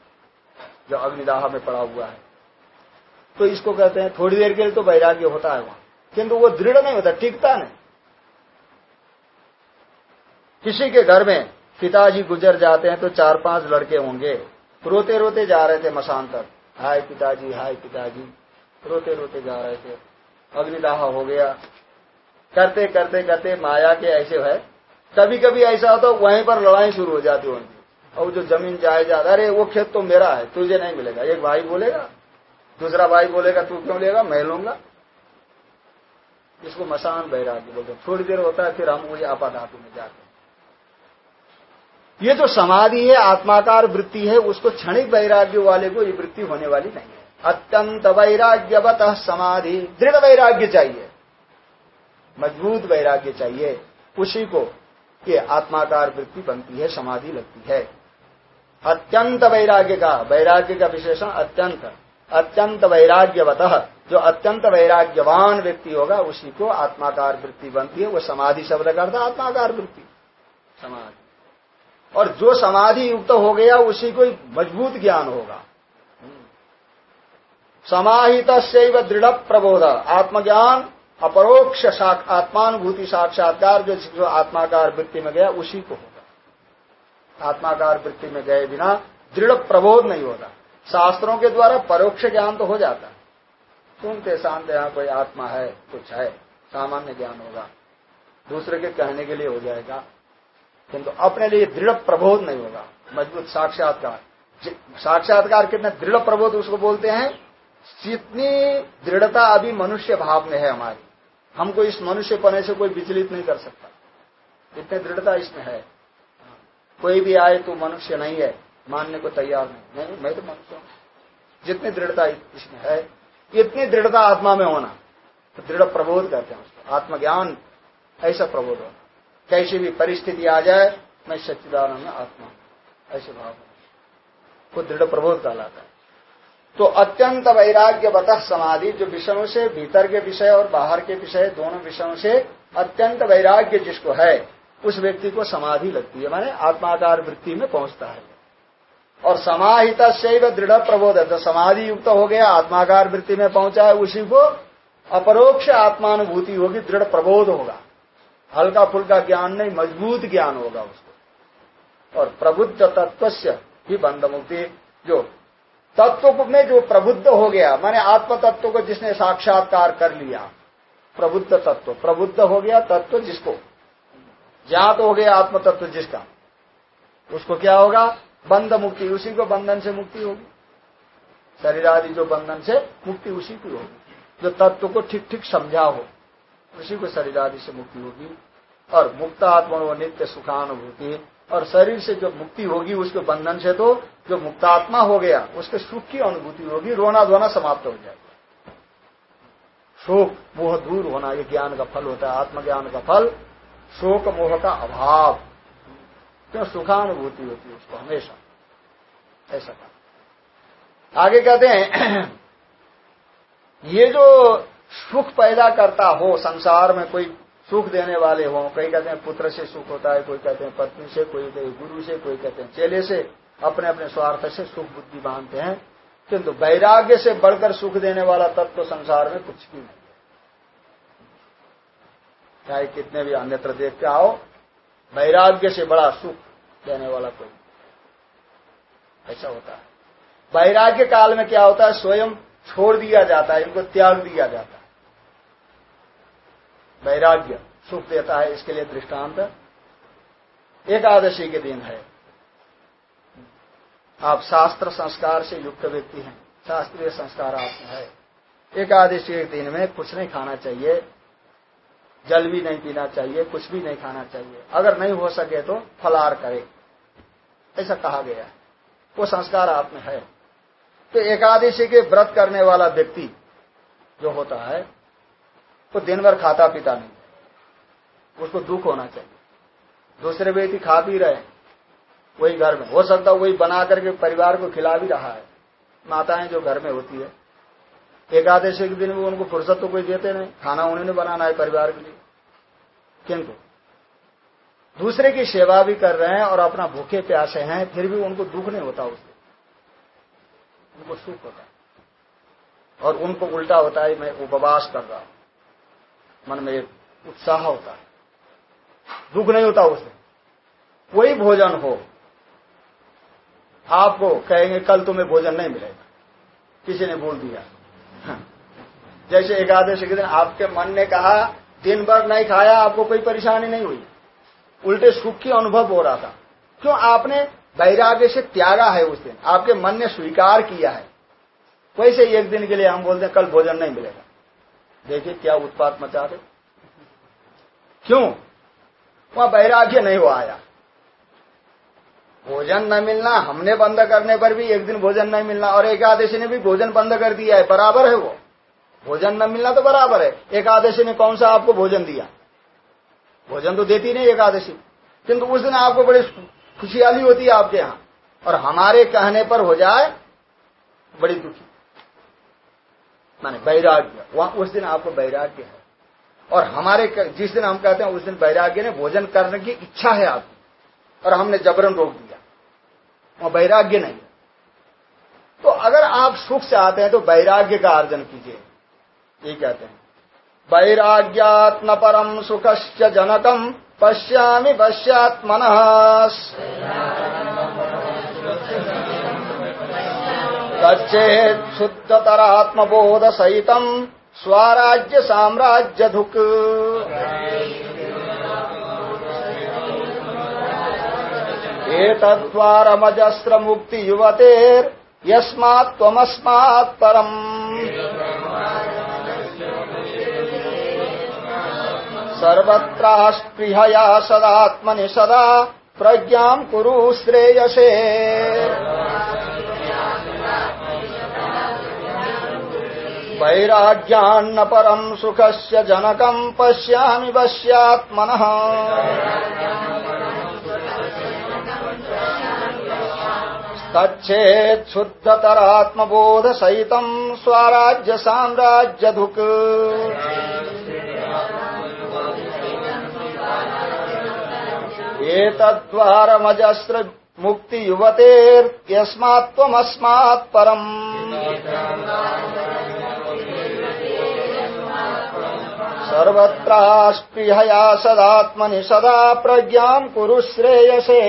जो अग्निदाह में पड़ा हुआ है। तो इसको कहते हैं, थोड़ी देर के लिए तो वैराग्य होता है वहाँ। किंतु वो दृढ़ नहीं होता, टिकता नहीं। किसी के घर में पिताजी गुजर जाते हैं तो चार पाँच लड़के होंगे। रोते रोते जा रहे थे मसान तक हाय पिताजी हाय पिताजी। रोते रोते जा रहे थे। अग्निदाह हो गया। करते करते करते माया के ऐसे है कभी कभी ऐसा होता, वहीं पर लड़ाई शुरू हो जाती होंगी और जो ज़मीन जायदाद अरे वो खेत तो मेरा है, तुझे नहीं मिलेगा। एक भाई बोलेगा, दूसरा भाई बोलेगा, तू क्यों लेगा? मैं लूँगा। इसको मसान वैराग्य बोलते थोड़ी देर होता है, फिर हम वही आपा धातु में जाते ये जो समाधि है, आत्माकार वृत्ति है, उसको क्षणिक वैराग्य वाले को ये वृत्ति होने वाली नहीं है। अत्यंत वैराग्यवत समाधि। दृढ़ वैराग्य चाहिए। मज़बूत वैराग्य चाहिए। उसी को ये आत्माकार वृत्ति बनती है, समाधि लगती है। अत्यंत वैराग्य का वैराग्य का विशेषण अत्यंत अत्यंत वैराग्यवत जो अत्यंत वैराग्यवान व्यक्ति होगा उसी को आत्माकार वृत्ति बनती है वो समाधि शब्द करता आत्माकार वृत्ति। समाधि। और जो समाधि युक्त हो गया उसी को मज़बूत ज्ञान होगा। समाहित दृढ़ प्रबोध आत्मज्ञान अपरोक्ष आत्मानुभूति साक्षात्कार जो, आत्माकार वृत्ति में गया उसी को होगा। आत्माकार वृत्ति में गए बिना दृढ़ प्रबोध नहीं होता। शास्त्रों के द्वारा परोक्ष ज्ञान तो हो जाता। सुनते शांत यहाँ कोई आत्मा है, कुछ है, सामान्य ज्ञान होगा। दूसरे के कहने के लिए हो जाएगा। किंतु अपने लिए दृढ़ प्रबोध नहीं होगा। मज़बूत साक्षात्कार। साक्षात्कार कितने दृढ़ प्रबोध उसको बोलते हैं? जितनी दृढ़ता अभी मनुष्य भाव में है हमारी। हमको इस मनुष्य पने से कोई विचलित नहीं कर सकता। इतनी दृढ़ता इसमें है। कोई भी आए तो मनुष्य नहीं है, मानने को तैयार नहीं। नहीं मैं तो मनुष्य हूँ। जितनी दृढ़ता इसमें है, इतनी दृढ़ता आत्मा में होना तो दृढ़ प्रबोध कहते हैं उसको। आत्मज्ञान ऐसा प्रबोध होना। कैसी भी परिस्थिति आ जाए, मैं सच्चिदानंद आत्मा ऐसे भाव को दृढ़ प्रबोध कहलाता है। तो अत्यंत वैराग्य बतः समाधि, जो विषयों से, भीतर के विषय और बाहर के विषय, दोनों विषयों से अत्यंत वैराग्य जिसको है उस व्यक्ति को समाधि लगती है, माने आत्माकार वृत्ति में पहुँचता है। और समाहित से दृढ़ प्रबोध है तो समाधि युक्त हो गया आत्माकार वृत्ति में पहुँचा है, उसी को अपरोक्ष आत्मानुभूति होगी, दृढ़ प्रबोध होगा। हल्का फुल्का ज्ञान नहीं, मज़बूत ज्ञान होगा उसको। और प्रबुद्ध तत्व ही बंध मुक्ति जो तत्व में जो प्रबुद्ध हो गया, माने आत्म तत्व को जिसने साक्षात्कार कर लिया, प्रबुद्ध तत्व। प्रबुद्ध हो गया तत्व जिसको जात हो गया आत्म तत्व जिसका। उसको क्या होगा? बंध मुक्ति। उसी को बंधन से मुक्ति होगी। शरीर आदि जो बंधन से मुक्ति, उसी की होगी। जो तत्व को ठीक ठीक समझा हो, उसी को शरीर आदि से मुक्ति होगी। और मुक्त आत्मा वो नित्य सुखानुभूति। और शरीर से जो मुक्ति होगी, उसके बंधन से तो जो मुक्तात्मा हो गया, उसके सुख की अनुभूति होगी, रोना धोना समाप्त हो जाएगा। शोक मोह दूर होना, ये ज्ञान का फल होता है, आत्मज्ञान का फल। शोक मोह का अभाव, क्यों सुखानुभूति होती है उसको हमेशा? ऐसा कहा। आगे कहते हैं, ये जो सुख पैदा करता हो, संसार में कोई सुख देने वाले हो कई कहते हैं पुत्र से सुख होता है, कोई कहते हैं पत्नी से, कोई कहते गुरु से, कोई कहते हैं चेले से अपने अपने स्वार्थ से सुख बुद्धि मानते हैं, किंतु वैराग्य से बढ़कर सुख देने वाला तत्व तो संसार में कुछ भी नहीं। चाहे कितने भी अन्यत्र देख के आओ, वैराग्य से बड़ा सुख देने वाला कोई। ऐसा होता है। वैराग्य काल में क्या होता है? स्वयं छोड़ दिया जाता है, इनको त्याग दिया जाता है। वैराग्य सुख देता है, इसके लिए दृष्टांत। एकादशी के दिन है। आप शास्त्र संस्कार से युक्त व्यक्ति हैं, शास्त्रीय संस्कार आप में है एकादशी के दिन में कुछ नहीं खाना चाहिए जल भी नहीं पीना चाहिए, कुछ भी नहीं खाना चाहिए। अगर नहीं हो सके तो फलार करे। ऐसा कहा गया। वो संस्कार आप में है। तो एकादशी के व्रत करने वाला व्यक्ति जो होता है, वो तो दिन भर खाता पीता नहीं। उसको दुख होना चाहिए। दूसरे व्यक्ति खा भी रहे वही घर में। हो सकता है वही बना करके परिवार को खिला भी रहा है। माताएँ जो घर में होती है एकादशी के दिन में उनको फुर्सत तो कोई देते नहीं। खाना उन्हें बनाना है परिवार के लिए। किंतु दूसरे की सेवा भी कर रहे हैं और अपना भूखे प्यासे हैं, फिर भी उनको दुख नहीं होता उससे। उनको सुख होता है। और उनको उल्टा होता है, मैं उपवास कर रहा हूँ। मन में एक उत्साह होता है। दुख नहीं होता उसे कोई भोजन हो, आपको कहेंगे, कल तुम्हें भोजन नहीं मिलेगा। किसी ने बोल दिया। जैसे एकादशी के दिन आपके मन ने कहा, दिन भर नहीं खाया, आपको कोई परेशानी नहीं हुई। उल्टे सुख की अनुभव हो रहा था। क्यों? आपने वैराग्य से त्यागा है उस दिन। आपके मन ने स्वीकार किया है। वैसे एक दिन के लिए हम बोलते हैं, कल भोजन नहीं मिलेगा। देखिए क्या उत्पाद मचा रहे क्यों? वहाँ वैराग्य नहीं हुआ आया। भोजन न मिलना, हमने बंद करने पर भी एक दिन भोजन नहीं मिलना, और एकादशी ने भी भोजन बंद कर दिया है। बराबर है वो। भोजन न मिलना तो बराबर है। एकादशी ने कौन सा आपको भोजन दिया? भोजन तो देती नहीं एकादशी। किंतु उस दिन आपको बड़ी खुशियाली होती है आपके यहाँ। और हमारे कहने पर हो जाए बड़ी दुखी। माने वैराग्य। वहाँ उस दिन आपको वैराग्य है। और हमारे जिस दिन हम कहते हैं उस दिन वैराग्य ने भोजन करने की इच्छा है आपकी। और हमने जबरन रोक दिया। वहाँ वैराग्य नहीं तो अगर आप सुख से आते हैं तो वैराग्य का अर्जन कीजिए। ये कहते हैं? वैराग्यात्म परम सुखश्च जनकम पश्यामि पश्यात्मन। तच्चेत शुद्धतरात्मबोध सहित स्वराज्य साम्राज्य धुक एतद्वारमजस्र मुक्ति युवतेर यस्मात्मस्मात् परम। सर्वत्रास्पृहया सदात्मनि सदा प्रज्ञा कुरु श्रेयसे। वैराग्यान्न परम सुखस्य जनकम पश्यामि वश्यात्मनः तच्छेच्छुद्धतरात्मबोध सहितम् स्वराज्य साम्राज्यधुक् एतद्वारमजस्र मुक्ति युवतेर्यस्मात्त्वमस्मात् परम् सर्वत्रास्पृहया सदात्मनि सदा प्रज्ञा कुरु श्रेयसे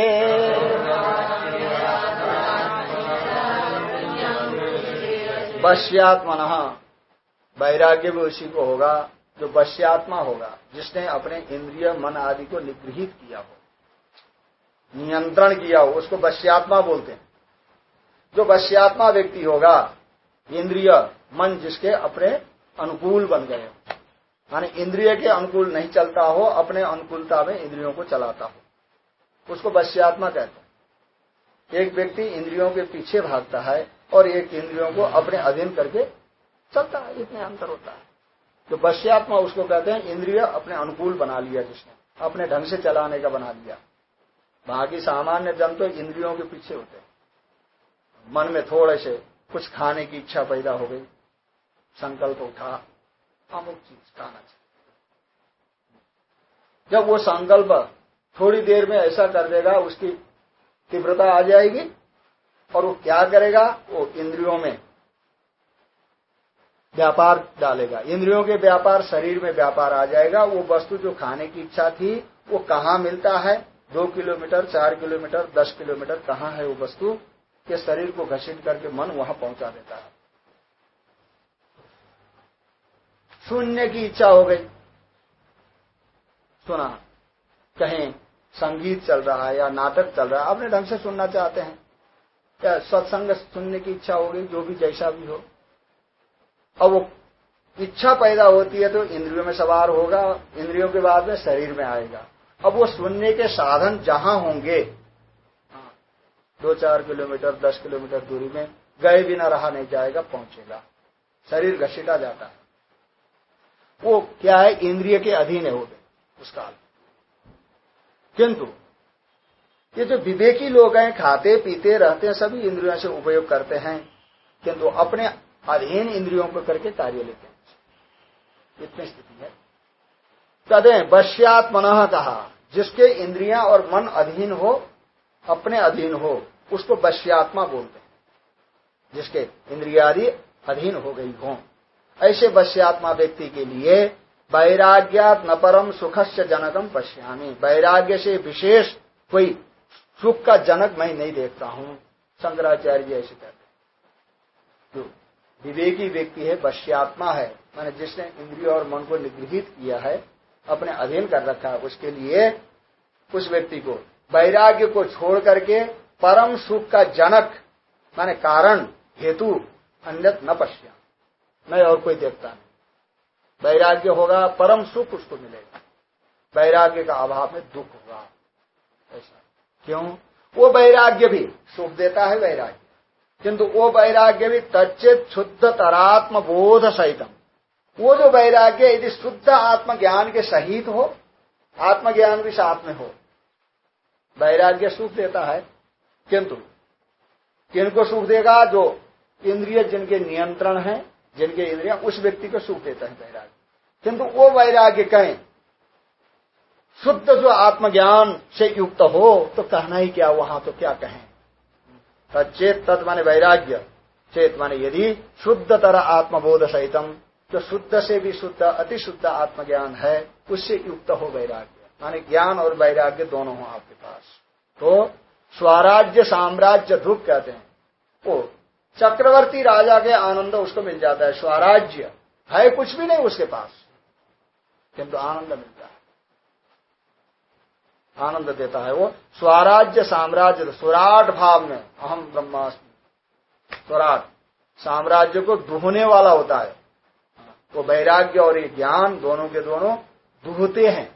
वश्यात्मन वैराग्य भी उसी को होगा जो वश्यात्मा होगा, जिसने अपने इंद्रिय, मन आदि को निगृहित किया हो। नियंत्रण किया हो, उसको वश्यात्मा बोलते हैं। जो वश्यात्मा व्यक्ति होगा, इंद्रिय, मन जिसके अपने अनुकूल बन गए माने इंद्रिय के अनुकूल नहीं चलता हो, अपने अनुकूलता में इंद्रियों को चलाता हो, उसको वश्यात्मा कहते हैं। एक व्यक्ति इंद्रियों के पीछे भागता है और एक इंद्रियों को अपने अधीन करके चलता है इतने अंतर होता है। जो वश्यात्मा उसको कहते हैं, इंद्रिय अपने अनुकूल बना लिया जिसने, अपने ढंग से चलाने का बना लिया। बाकी सामान्य जन तो इंद्रियों के पीछे होते हैं। मन में थोड़े से कुछ खाने की इच्छा पैदा हो गई, संकल्प उठा, अमुक चीज़ खाना चाहिए। जब वो संकल्प थोड़ी देर में ऐसा कर देगा, उसकी तीव्रता आ जाएगी और वो क्या करेगा? वो इंद्रियों में व्यापार डालेगा। इंद्रियों के व्यापार, शरीर में व्यापार आ जाएगा। वो वस्तु जो खाने की इच्छा थी, वो कहाँ मिलता है? दो किलोमीटर, चार किलोमीटर, दस किलोमीटर कहाँ है वो वस्तु के शरीर को घसीट करके मन वहाँ पहुँचा देता है। सुनने की इच्छा हो गई। सुना, कहीं, संगीत चल रहा है या नाटक चल रहा है, अपने ढंग से सुनना चाहते हैं। या सत्संग सुनने की इच्छा हो गई, जो भी जैसा भी हो। अब वो इच्छा पैदा होती है तो इंद्रियों में सवार होगा, इंद्रियों के बाद में शरीर में आएगा। अब वो सुनने के साधन जहाँ होंगे। दो चार किलोमीटर, दस किलोमीटर दूरी में गए बिना रहा नहीं जाएगा, पहुंचेगा। शरीर घसीटा जाता है। वो क्या है? इंद्रिय के अधीन है गए उस काल। किंतु, ये जो विवेकी लोग हैं, खाते, पीते, रहते हैं, सभी इंद्रियों से उपयोग करते हैं, किंतु अपने अधीन इंद्रियों को करके कार्य लेते हैं। इतनी स्थिति है। तदे वश्यात्मन कहा, जिसके इंद्रियाँ और मन अधीन हो, अपने अधीन हो, उसको वश्यात्मा बोलते हैं। जिसके इंद्रियादि अधीन हो गई हो। ऐसे वश्यात्मा व्यक्ति के लिए वैराग्यात न परम सुखस्य जनकम पश्यामी। वैराग्य से विशेष कोई सुख का जनक मैं नहीं देखता हूँ। शंकराचार्य जी ऐसे कहते जो विवेकी व्यक्ति है, वश्यात्मा है, मैंने जिसने इंद्रिय और मन को निगृहित किया है अपने अधीन कर रखा है उसके लिए उस व्यक्ति को। वैराग्य को छोड़ करके परम सुख का जनक, माने कारण, हेतु अन्य न पश्या मैं और कोई देखता नहीं। वैराग्य होगा, परम सुख उसको मिलेगा। वैराग्य का अभाव में दुख होगा। ऐसा। क्यों? वो वैराग्य भी सुख देता है वैराग्य। किंतु वो वैराग्य भी तच्चित शुद्ध तरात्म बोध सहितम। वो जो वैराग्य यदि शुद्ध आत्मज्ञान के सहित हो, आत्मज्ञान भी साथ में हो, वैराग्य सुख देता है, किंतु किनको सुख देगा? जो इंद्रिय जिनके नियंत्रण है, जिनके इंद्रिया, उस व्यक्ति को सुख देता है वैराग्य। किंतु वो वैराग्य कहें, शुद्ध जो आत्मज्ञान से युक्त हो तो कहना ही क्या, वहाँ तो क्या कहें? चेत तत् माने वैराग्य, चेत माने यदि शुद्ध तरह आत्मबोध सहितम जो शुद्ध से भी शुद्ध, अति शुद्ध आत्मज्ञान है, उससे युक्त हो वैराग्य। माने ज्ञान और वैराग्य दोनों हो आपके पास। तो स्वराज्य, साम्राज्य, ध्रुव कहते हैं। वो चक्रवर्ती राजा के आनंद उसको मिल जाता है। स्वराज्य है कुछ भी नहीं उसके पास। किंतु आनंद मिलता है। आनंद देता है वो। स्वराज्य, साम्राज्य, स्वराट भाव में अहम ब्रह्मास्मि। स्वराट, साम्राज्य को दुहने वाला होता है। वो वैराग्य और ये ज्ञान दोनों के दोनों दुहते हैं।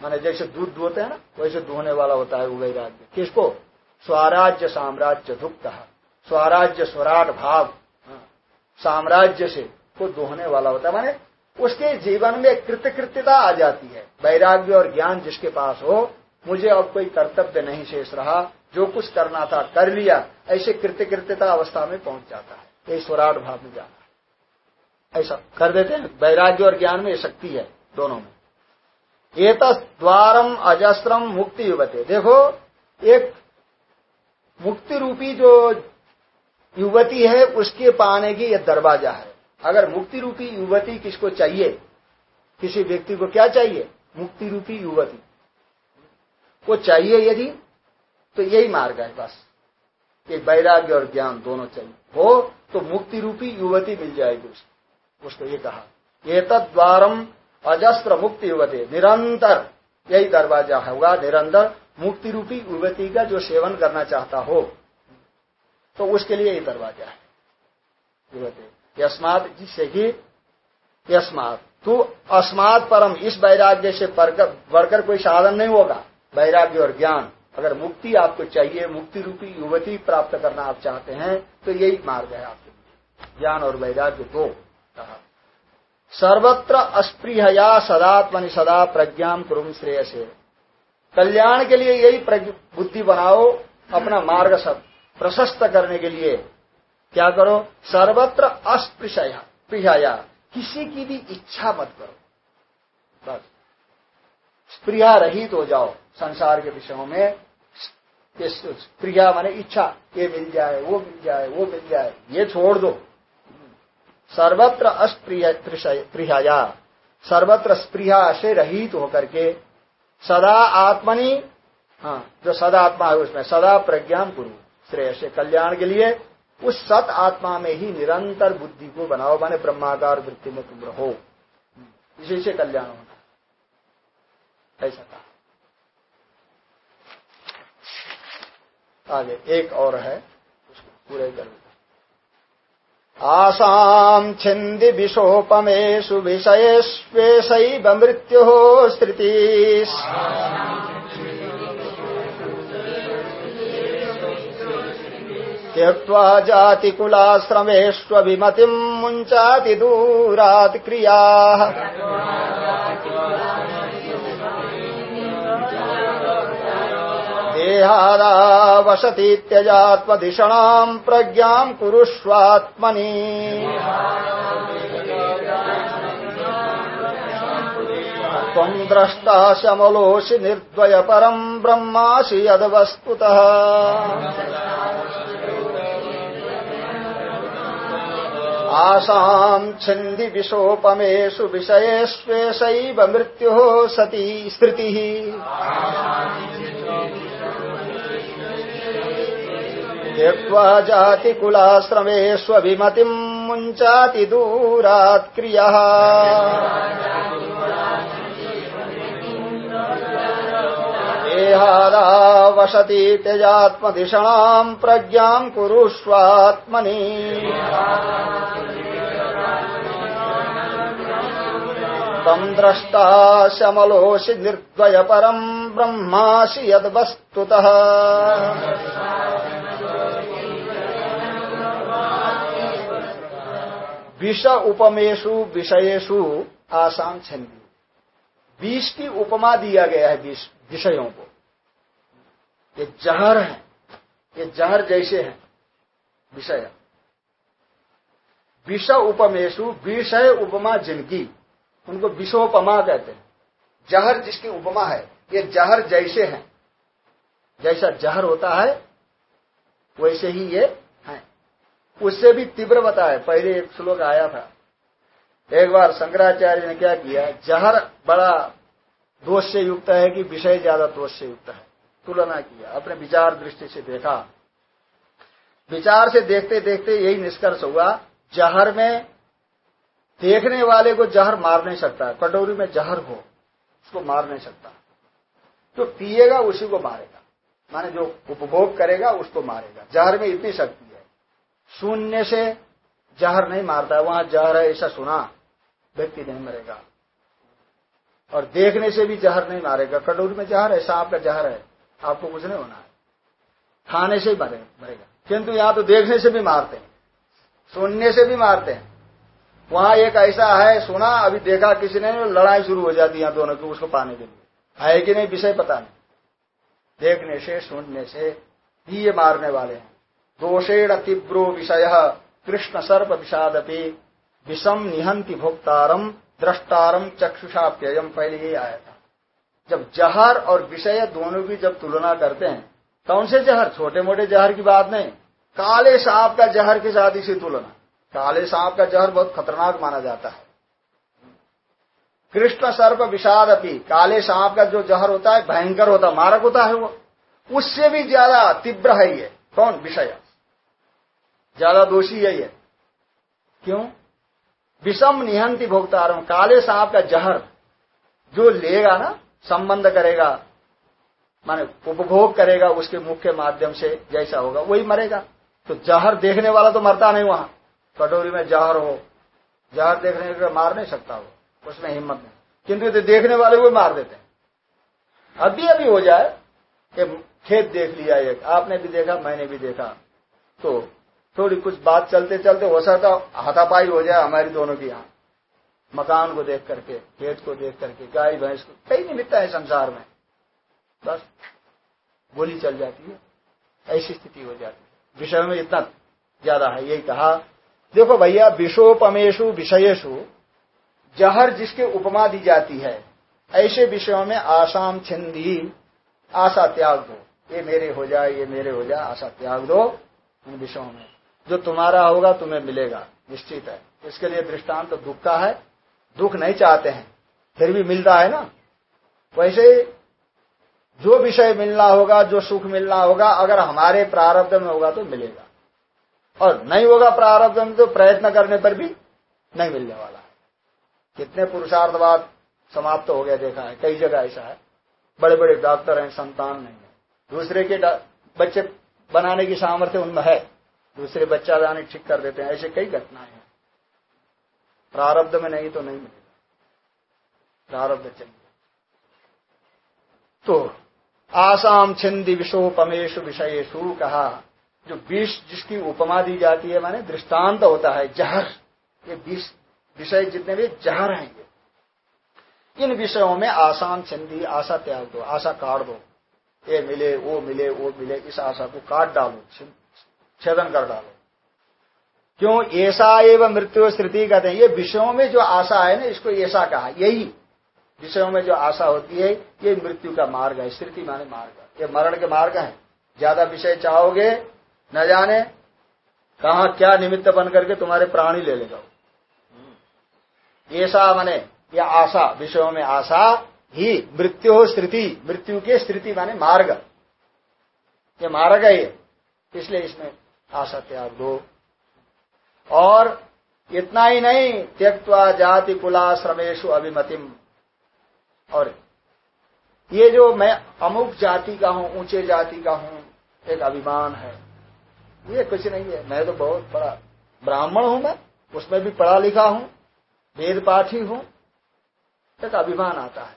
माने जैसे दूध दुहते हैं ना वैसे दुहने वाला होता है वो वैराग्य। किसको? स्वराज्य साम्राज्य दुख कहा स्वराज्य स्वराट भाव। हाँ, साम्राज्य से को दोहने वाला होता है। माने उसके जीवन में कृतकृत्यता आ जाती है। वैराग्य और ज्ञान जिसके पास हो मुझे अब कोई कर्तव्य नहीं शेष रहा। जो कुछ करना था कर लिया ऐसे कृत्यकृत्यता अवस्था में पहुँच जाता है। ये स्वराट भाव में है। ऐसा कर देते हैं। वैराग्य और ज्ञान में ये शक्ति है दोनों में। एक द्वारम अजस्त्रम मुक्ति युवते। देखो, एक मुक्ति रूपी जो युवती है, उसके पाने की यह दरवाज़ा है। अगर मुक्ति रूपी युवती किसको चाहिए? किसी व्यक्ति को क्या चाहिए? मुक्ति रूपी युवती। वो चाहिए यदि तो यही मार्ग है बस। एक वैराग्य और ज्ञान दोनों चाहिए। हो तो मुक्ति रूपी युवती मिल जाएगी उसको। उसको ये कहा ये तद्वारम अजस्त्र मुक्ति युवती निरंतर यही दरवाज़ा होगा निरंतर मुक्ति रूपी युवती का जो सेवन करना चाहता हो। तो उसके लिए यही दरवाज़ा है। युवती, यस्मात, जिससे कि यस्मात, तू अस्मात परम, इस वैराग्य से बढ़कर कोई साधन नहीं होगा। वैराग्य और ज्ञान, अगर मुक्ति आपको चाहिए मुक्ति रूपी युवती प्राप्त करना आप चाहते हैं तो यही मार्ग है आपके लिए। ज्ञान और वैराग्य दो। सर्वत्र अस्प्रिया सदात्मनि सदा प्रज्ञा कुरुम श्रेय से कल्याण के लिए यही बुद्धि बनाओ, अपना मार्ग सब प्रशस्त करने के लिए। क्या करो? सर्वत्र अस्पृशया प्रिया किसी की भी इच्छा मत करो। बस। स्प्रिया रहित हो जाओ संसार के विषयों में। प्रिया माने इच्छा, ये मिल जाए, वो मिल जाए, वो मिल जाए, ये छोड़ दो। सर्वत्र अस्प्रिया सर्वत्र स्प्रिया से रहित होकर के सदा आत्मनि हाँ जो सदा आत्मा है उसमें, सदा प्रज्ञान गुरु श्रेय से कल्याण के लिए उस सत आत्मा में ही निरंतर बुद्धि को बनाओ, माने ब्रह्माकार वृत्ति में तुम रहो। इसी से कल्याण होना ऐसा कहा आगे एक और है, उसको पूरे कर। आसाम छिंदि विशोपमेशु विषयेष्वेशैव मृत्यु स्थिति। त्यक्त्वा जातिकुलाश्रमेष्वभिमतिम् मुञ्चाति दूरात् क्रियाः। देहादावसतीत्यजात्मधिषणाम् प्रज्ञाम् कुरुष्वात्मनि। त्वम् द्रष्टा शमलोऽसि निर्द्वयपरम् ब्रह्मासि यद्वस्तुतः। आसाम् छिन्दि विशोपमेषु विषयेष्वेषैव मृत्युः सती स्थितिः। त्यक्त्वा जातिकुलाश्रमेष्वभिमतिम् मुञ्चाति दूरात् क्रियः। देहादावसति त्यजात्मधिषणाम् प्रज्ञाम् कुरुष्वात्मनि। तम द्रष्टा शमलोषि निर्द्वय परम ब्रह्मासि यद वस्तुतः विष उपमेशु विषयेशु आसाम छंदी विष की उपमा दिया गया है विषयों को। ये जहर है, ये जहर जैसे है, विषय। विष उपमेशु विषय उपमा जिनकी, उनको विषोपमा कहते हैं। जहर जिसकी उपमा है, ये जहर जैसे है। जैसा जहर होता है, वैसे ही ये है। उससे भी तीव्र बताया, पहले एक श्लोक आया था। एक बार शंकराचार्य ने क्या किया, जहर बड़ा दोष से युक्त है कि विषय ज़्यादा दोष से युक्त है। तुलना किया, अपने विचार दृष्टि से देखा। विचार से देखते देखते यही निष्कर्ष हुआ, जहर में देखने वाले को जहर मार नहीं सकता, कटोरी में जहर हो, उसको मार नहीं सकता। जो पिएगा, उसी को मारेगा। माने जो उपभोग करेगा, उसको मारेगा। जहर में इतनी शक्ति है। शून्य से जहर नहीं मारता, वहाँ जहर है, ऐसा सुना, व्यक्ति नहीं मरेगा। और देखने से भी जहर नहीं मारेगा। कटोरी में जहर है, सांप का जहर है। आपको कुछ नहीं होना है। खाने से ही मरेगा। किंतु यहाँ तो देखने से भी मारते हैं। सुनने से भी मारते हैं। वहाँ एक ऐसा है, सुना, अभी देखा किसी ने, लड़ाई शुरू हो जाती है दोनों की, उसको पाने के लिए। है कि नहीं, विषय पता नहीं। देखने से, सुनने से ही ये मारने वाले हैं। दोषेण तीव्रो विषय, कृष्ण सर्प विषादपि विषम निहंति भोक्तारम। दृष्टारम चक्षुषा प्ययम पहले ही आया था। जब जहर और विषय दोनों की जब तुलना करते हैं कौन से जहर छोटे मोटे जहर की बात नहीं, काले सांप का जहर के साथ इसी तुलना। काले सांप का जहर बहुत खतरनाक माना जाता है। कृष्ण सर्प विषाद अपी, काले सांप का जो जहर होता है, भयंकर होता है मारक होता है वो। उससे भी ज़्यादा तीव्र है ये। कौन? विषय। ज़्यादा दोषी है ये। क्यों? विषम निहंती भोक्तारम, काले सांप का जहर, जो लेगा ना, संबंध करेगा, माने उपभोग करेगा उसके मुख्य माध्यम से, जैसा होगा, वही मरेगा। तो जहर देखने वाला तो मरता नहीं वहाँ। कटोरी में जहर हो, जहर देखने का मार नहीं सकता वो, उसमें हिम्मत नहीं। किंतु तो देखने वाले वो मार देते हैं। अभी अभी हो जाए कि खेत देख लिया एक, आपने भी देखा, मैंने भी देखा। तो थोड़ी कुछ बात चलते चलते हो सकता हाथापाई हो जाए हमारी दोनों की यहाँ। मकान को देख करके, खेत को देख करके, गाय, भैंस को कई निमित्त है संसार में। बस गोली चल जाती है, ऐसी स्थिति हो जाती है। विषय में इतना ज़्यादा है, यही कहा। देखो भैया विषोपमेशु विषयेशु जहर जिसके उपमा दी जाती है, ऐसे विषयों में आसाम छिंदी, आशा त्याग दो। ये मेरे हो जाए, ये मेरे हो जाए, आशा त्याग दो। इन विषयों में। जो तुम्हारा होगा तुम्हें मिलेगा, निश्चित है। इसके लिए दृष्टांत तो दुख का है, दुख नहीं चाहते हैं, फिर भी मिलता है ना। वैसे ही जो विषय मिलना होगा, जो सुख मिलना होगा, अगर हमारे प्रारब्ध में होगा तो मिलेगा। और नहीं होगा प्रारब्ध में तो प्रयत्न करने पर भी नहीं मिलने वाला है। कितने पुरुषार्थवाद समाप्त तो हो गया देखा है, कई जगह ऐसा है। बड़े बड़े डॉक्टर हैं, संतान नहीं है। दूसरे के बच्चे बनाने की सामर्थ्य उनमें है। दूसरे बच्चा जाने ठीक कर देते हैं, ऐसे कई घटनाएँ हैं। प्रारब्ध में नहीं तो नहीं मिलेगा। प्रारब्ध चाहिए। तो आसाम छिंदी विषोपमेशु विषयेशु कहा, जो विष जिसकी उपमा दी जाती है, माने दृष्टांत होता है, जहर। ये विष विषय जितने भी जहर हैं ये। इन विषयों में आसाम छिंदी, आशा त्याग दो, आशा काट दो। ये मिले वो मिले वो मिले, इस आशा को काट डालो छेदन कर डालो। क्यों? ऐसा एवं मृत्यु स्थिति कहते हैं। ये विषयों में जो आशा है ना, इसको ऐसा कहा। यही विषयों में जो आशा होती है, ये मृत्यु का मार्ग है, स्थिति माने मार्ग। ये मरण के मार्ग है। ज़्यादा विषय चाहोगे, न जाने कहा क्या निमित्त बन करके तुम्हारे प्राणी ले लेगा। ऐसा माने, या आशा, विषयों में आशा ही मृत्यु हो स्थिति, मृत्यु के स्थिति माने मार्ग। ये मार्ग है इसलिए इसमें आशा त्याग दो और इतना ही नहीं त्यक्वा जाति कुलाश्रमेशु अभिमतिम और ये जो मैं अमुक जाति का हूँ, ऊँचे जाति का हूँ, एक अभिमान है। ये कुछ नहीं है। मैं तो बहुत बड़ा ब्राह्मण हूँ मैं, उसमें भी पढ़ा लिखा हूँ, वेद पाठी हूँ। एक अभिमान आता है,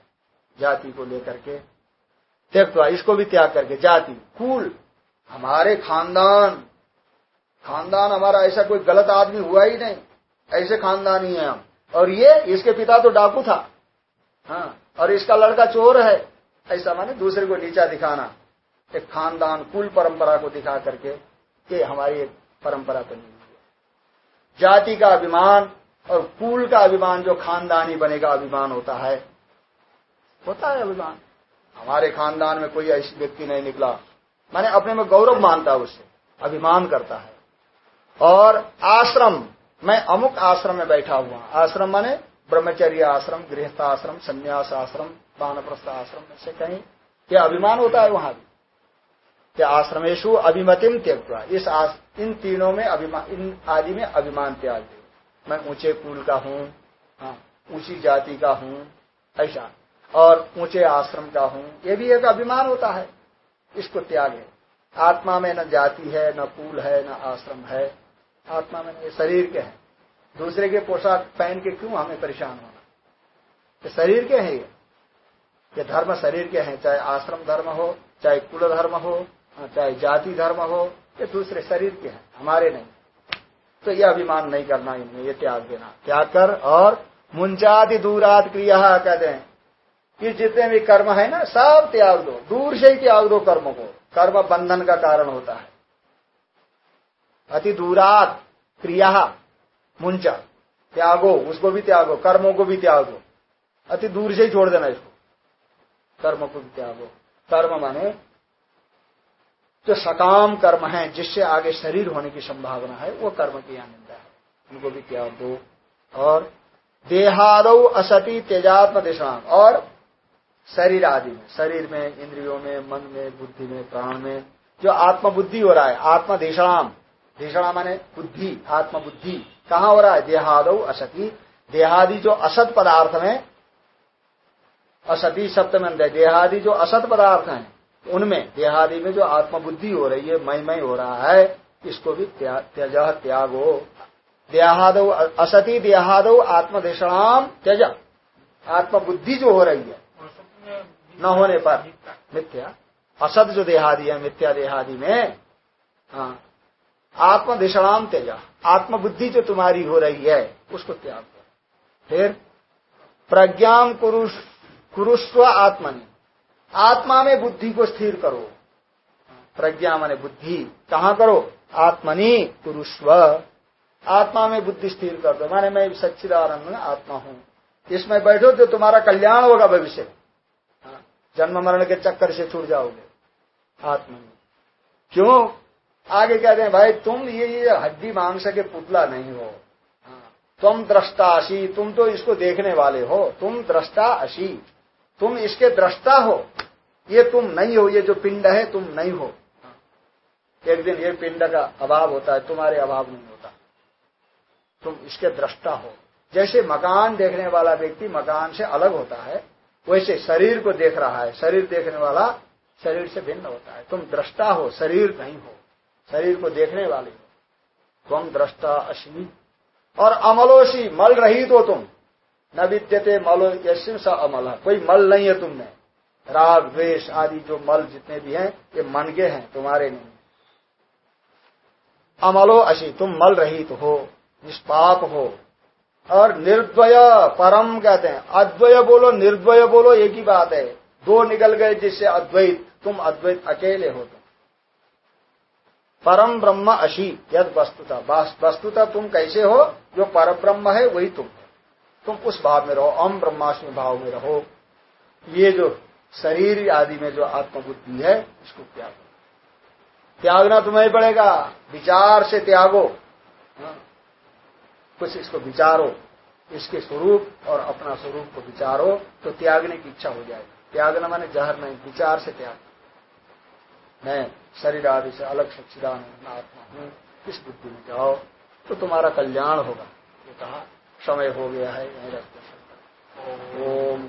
जाति को लेकर के। त्यक्त इसको भी त्याग करके, जाति, कुल, हमारे खानदान खानदान हमारा, ऐसा कोई गलत आदमी हुआ ही नहीं। ऐसे खानदान ही है हम। और ये, इसके पिता तो डाकू था। हाँ और इसका लड़का चोर है। ऐसा माने दूसरे को नीचा दिखाना। एक खानदान, कुल परंपरा को दिखा करके ये हमारी एक परंपरा बनी हुई है। जाति का अभिमान और कुल का अभिमान, जो खानदानी बनेगा, अभिमान होता है। होता है अभिमान। हमारे खानदान में कोई ऐसी व्यक्ति नहीं निकला। मैंने अपने में गौरव मानता है उससे। अभिमान करता है। और आश्रम मैं अमुक आश्रम में बैठा हुआ आश्रम माने ब्रह्मचर्य आश्रम गृहस्थ आश्रम संन्यास आश्रम बानप्रस्थ आश्रम में से कहीं यह अभिमान होता है वहाँ भी? क्या आश्रमेशु अभिमतिम त्यक्वा इस इन तीनों में अभिमान इन आदि में अभिमान त्याग दे। मैं ऊँचे कुल का हूँ हाँ, ऊँची जाति का हूँ ऐसा। और ऊँचे आश्रम का हूँ ये भी एक अभिमान होता है। इसको त्यागे आत्मा में न जाति है न कुल है न आश्रम है। आत्मा में ये शरीर के हैं। दूसरे के पोशाक पहन के क्यों हमें परेशान होना? ये शरीर के हैं ये। ये धर्म शरीर के हैं, चाहे आश्रम धर्म हो, चाहे कुल धर्म हो, चाहे जाति धर्म हो, ये दूसरे शरीर के हैं, हमारे नहीं। तो ये अभिमान नहीं करना इनमें, ये त्याग देना। त्याग कर और मुंचादि दूराद क्रिया कहते हैं। कि जितने भी कर्म है ना, सब त्याग दो। दूर से ही त्याग दो कर्म को। कर्म बंधन का कारण होता है। अति दूरात क्रिया मुंचा त्यागो, उसको भी त्यागो, कर्मों को भी त्यागो। अति दूर से ही छोड़ देना इसको। कर्म को भी त्यागो। कर्म माने जो सकाम कर्म है, जिससे आगे शरीर होने की संभावना है, वो कर्म की यहाँ निंदा है। उनको भी त्याग। दो और देहादो असति तेजात्म दिशा और शरीर आदि में, शरीर में, इंद्रियों में, मन में, बुद्धि में, प्राण में, जो आत्मबुद्धि हो रहा है आत्मधिषणाम धिषणा माने बुद्धि, आत्मबुद्धि कहाँ हो रहा है? देहादो असती। देहादि जो असत पदार्थ में असती सप्तम देहादि जो असत पदार्थ हैं, उनमें, देहादि में जो आत्मबुद्धि हो रही है मई मई हो रहा है, इसको भी त्यज, त्यागो। देहाद असती, देहाद आत्मधिषणाम त्यज। आत्मबुद्धि जो हो रही है, न होने पर मिथ्या। असत जो देहादि है, मिथ्या देहादि में हाँ आत्मधिषणाम तेजा। आत्मबुद्धि जो तुम्हारी हो रही है, उसको त्याग करो फिर, प्रज्ञा कुरुस्व आत्मनि। आत्मा में बुद्धि को स्थिर करो। प्रज्ञा माने बुद्धि। कहाँ करो? आत्मनि कुरुस्व आत्मा में बुद्धि स्थिर कर दो। माने मैं सच्चिदानंद आत्मा हूँ। इसमें बैठो तो तुम्हारा कल्याण होगा भविष्य। जन्म मरण के चक्कर से छूट जाओगे। आत्मा क्यों? आगे कहते हैं भाई, तुम ये ये हड्डी मांस के पुतला नहीं हो। तुम अशी, तुम तो इसको देखने वाले हो। तुम दृष्टा असी तुम इसके दृष्टा हो। ये तुम नहीं हो, ये जो पिंड है, तुम नहीं हो। एक दिन ये पिंड का अभाव होता है, तुम्हारे अभाव नहीं होता। तुम इसके दृष्टा हो। जैसे मकान देखने वाला व्यक्ति मकान से अलग होता है, वैसे शरीर को देख रहा है। शरीर देखने वाला शरीर से भिन्न होता है। तुम दृष्टा हो, शरीर नहीं हो। शरीर को देखने वाले। तुम दृष्टा अश्मी। और अमलोशी मल रही तो तुम। न विद्यते मलो यशिम स अमल। कोई मल नहीं है तुमने। राग, द्वेष आदि जो मल जितने भी हैं, ये मन के हैं, तुम्हारे नहीं। अमलो अशी, तुम मल रहित तो हो, निष्पाप हो। और निर्द्वय परम कहते हैं। अद्वय बोलो, निर्द्वय बोलो, एक ही बात है। दो निकल गए जिससे अद्वैत, तुम अद्वैत अकेले हो तुम परम ब्रह्म अशी, यद वस्तुता। वस्तुता तुम कैसे हो? जो पर ब्रह्म है, वही तुम तुम उस भाव में रहो अम ब्रह्माष्टमी भाव में रहो। ये जो शरीर आदि में जो आत्मबुद्धि है, इसको त्यागो। त्यागना तुम्हें पड़ेगा। विचार से त्यागो। हाँ। कुछ इसको विचारो। इसके स्वरूप और अपना स्वरूप को विचारो तो त्यागने की इच्छा हो जाएगी। त्यागना माने जहर नहीं, विचार से त्याग। मैं शरीर आदि से अलग सच्चिदान आत्मा। हूँ इस बुद्धि में? जाओ तो तुम्हारा कल्याण होगा। ये कहा, समय हो गया है, यही रखते ओम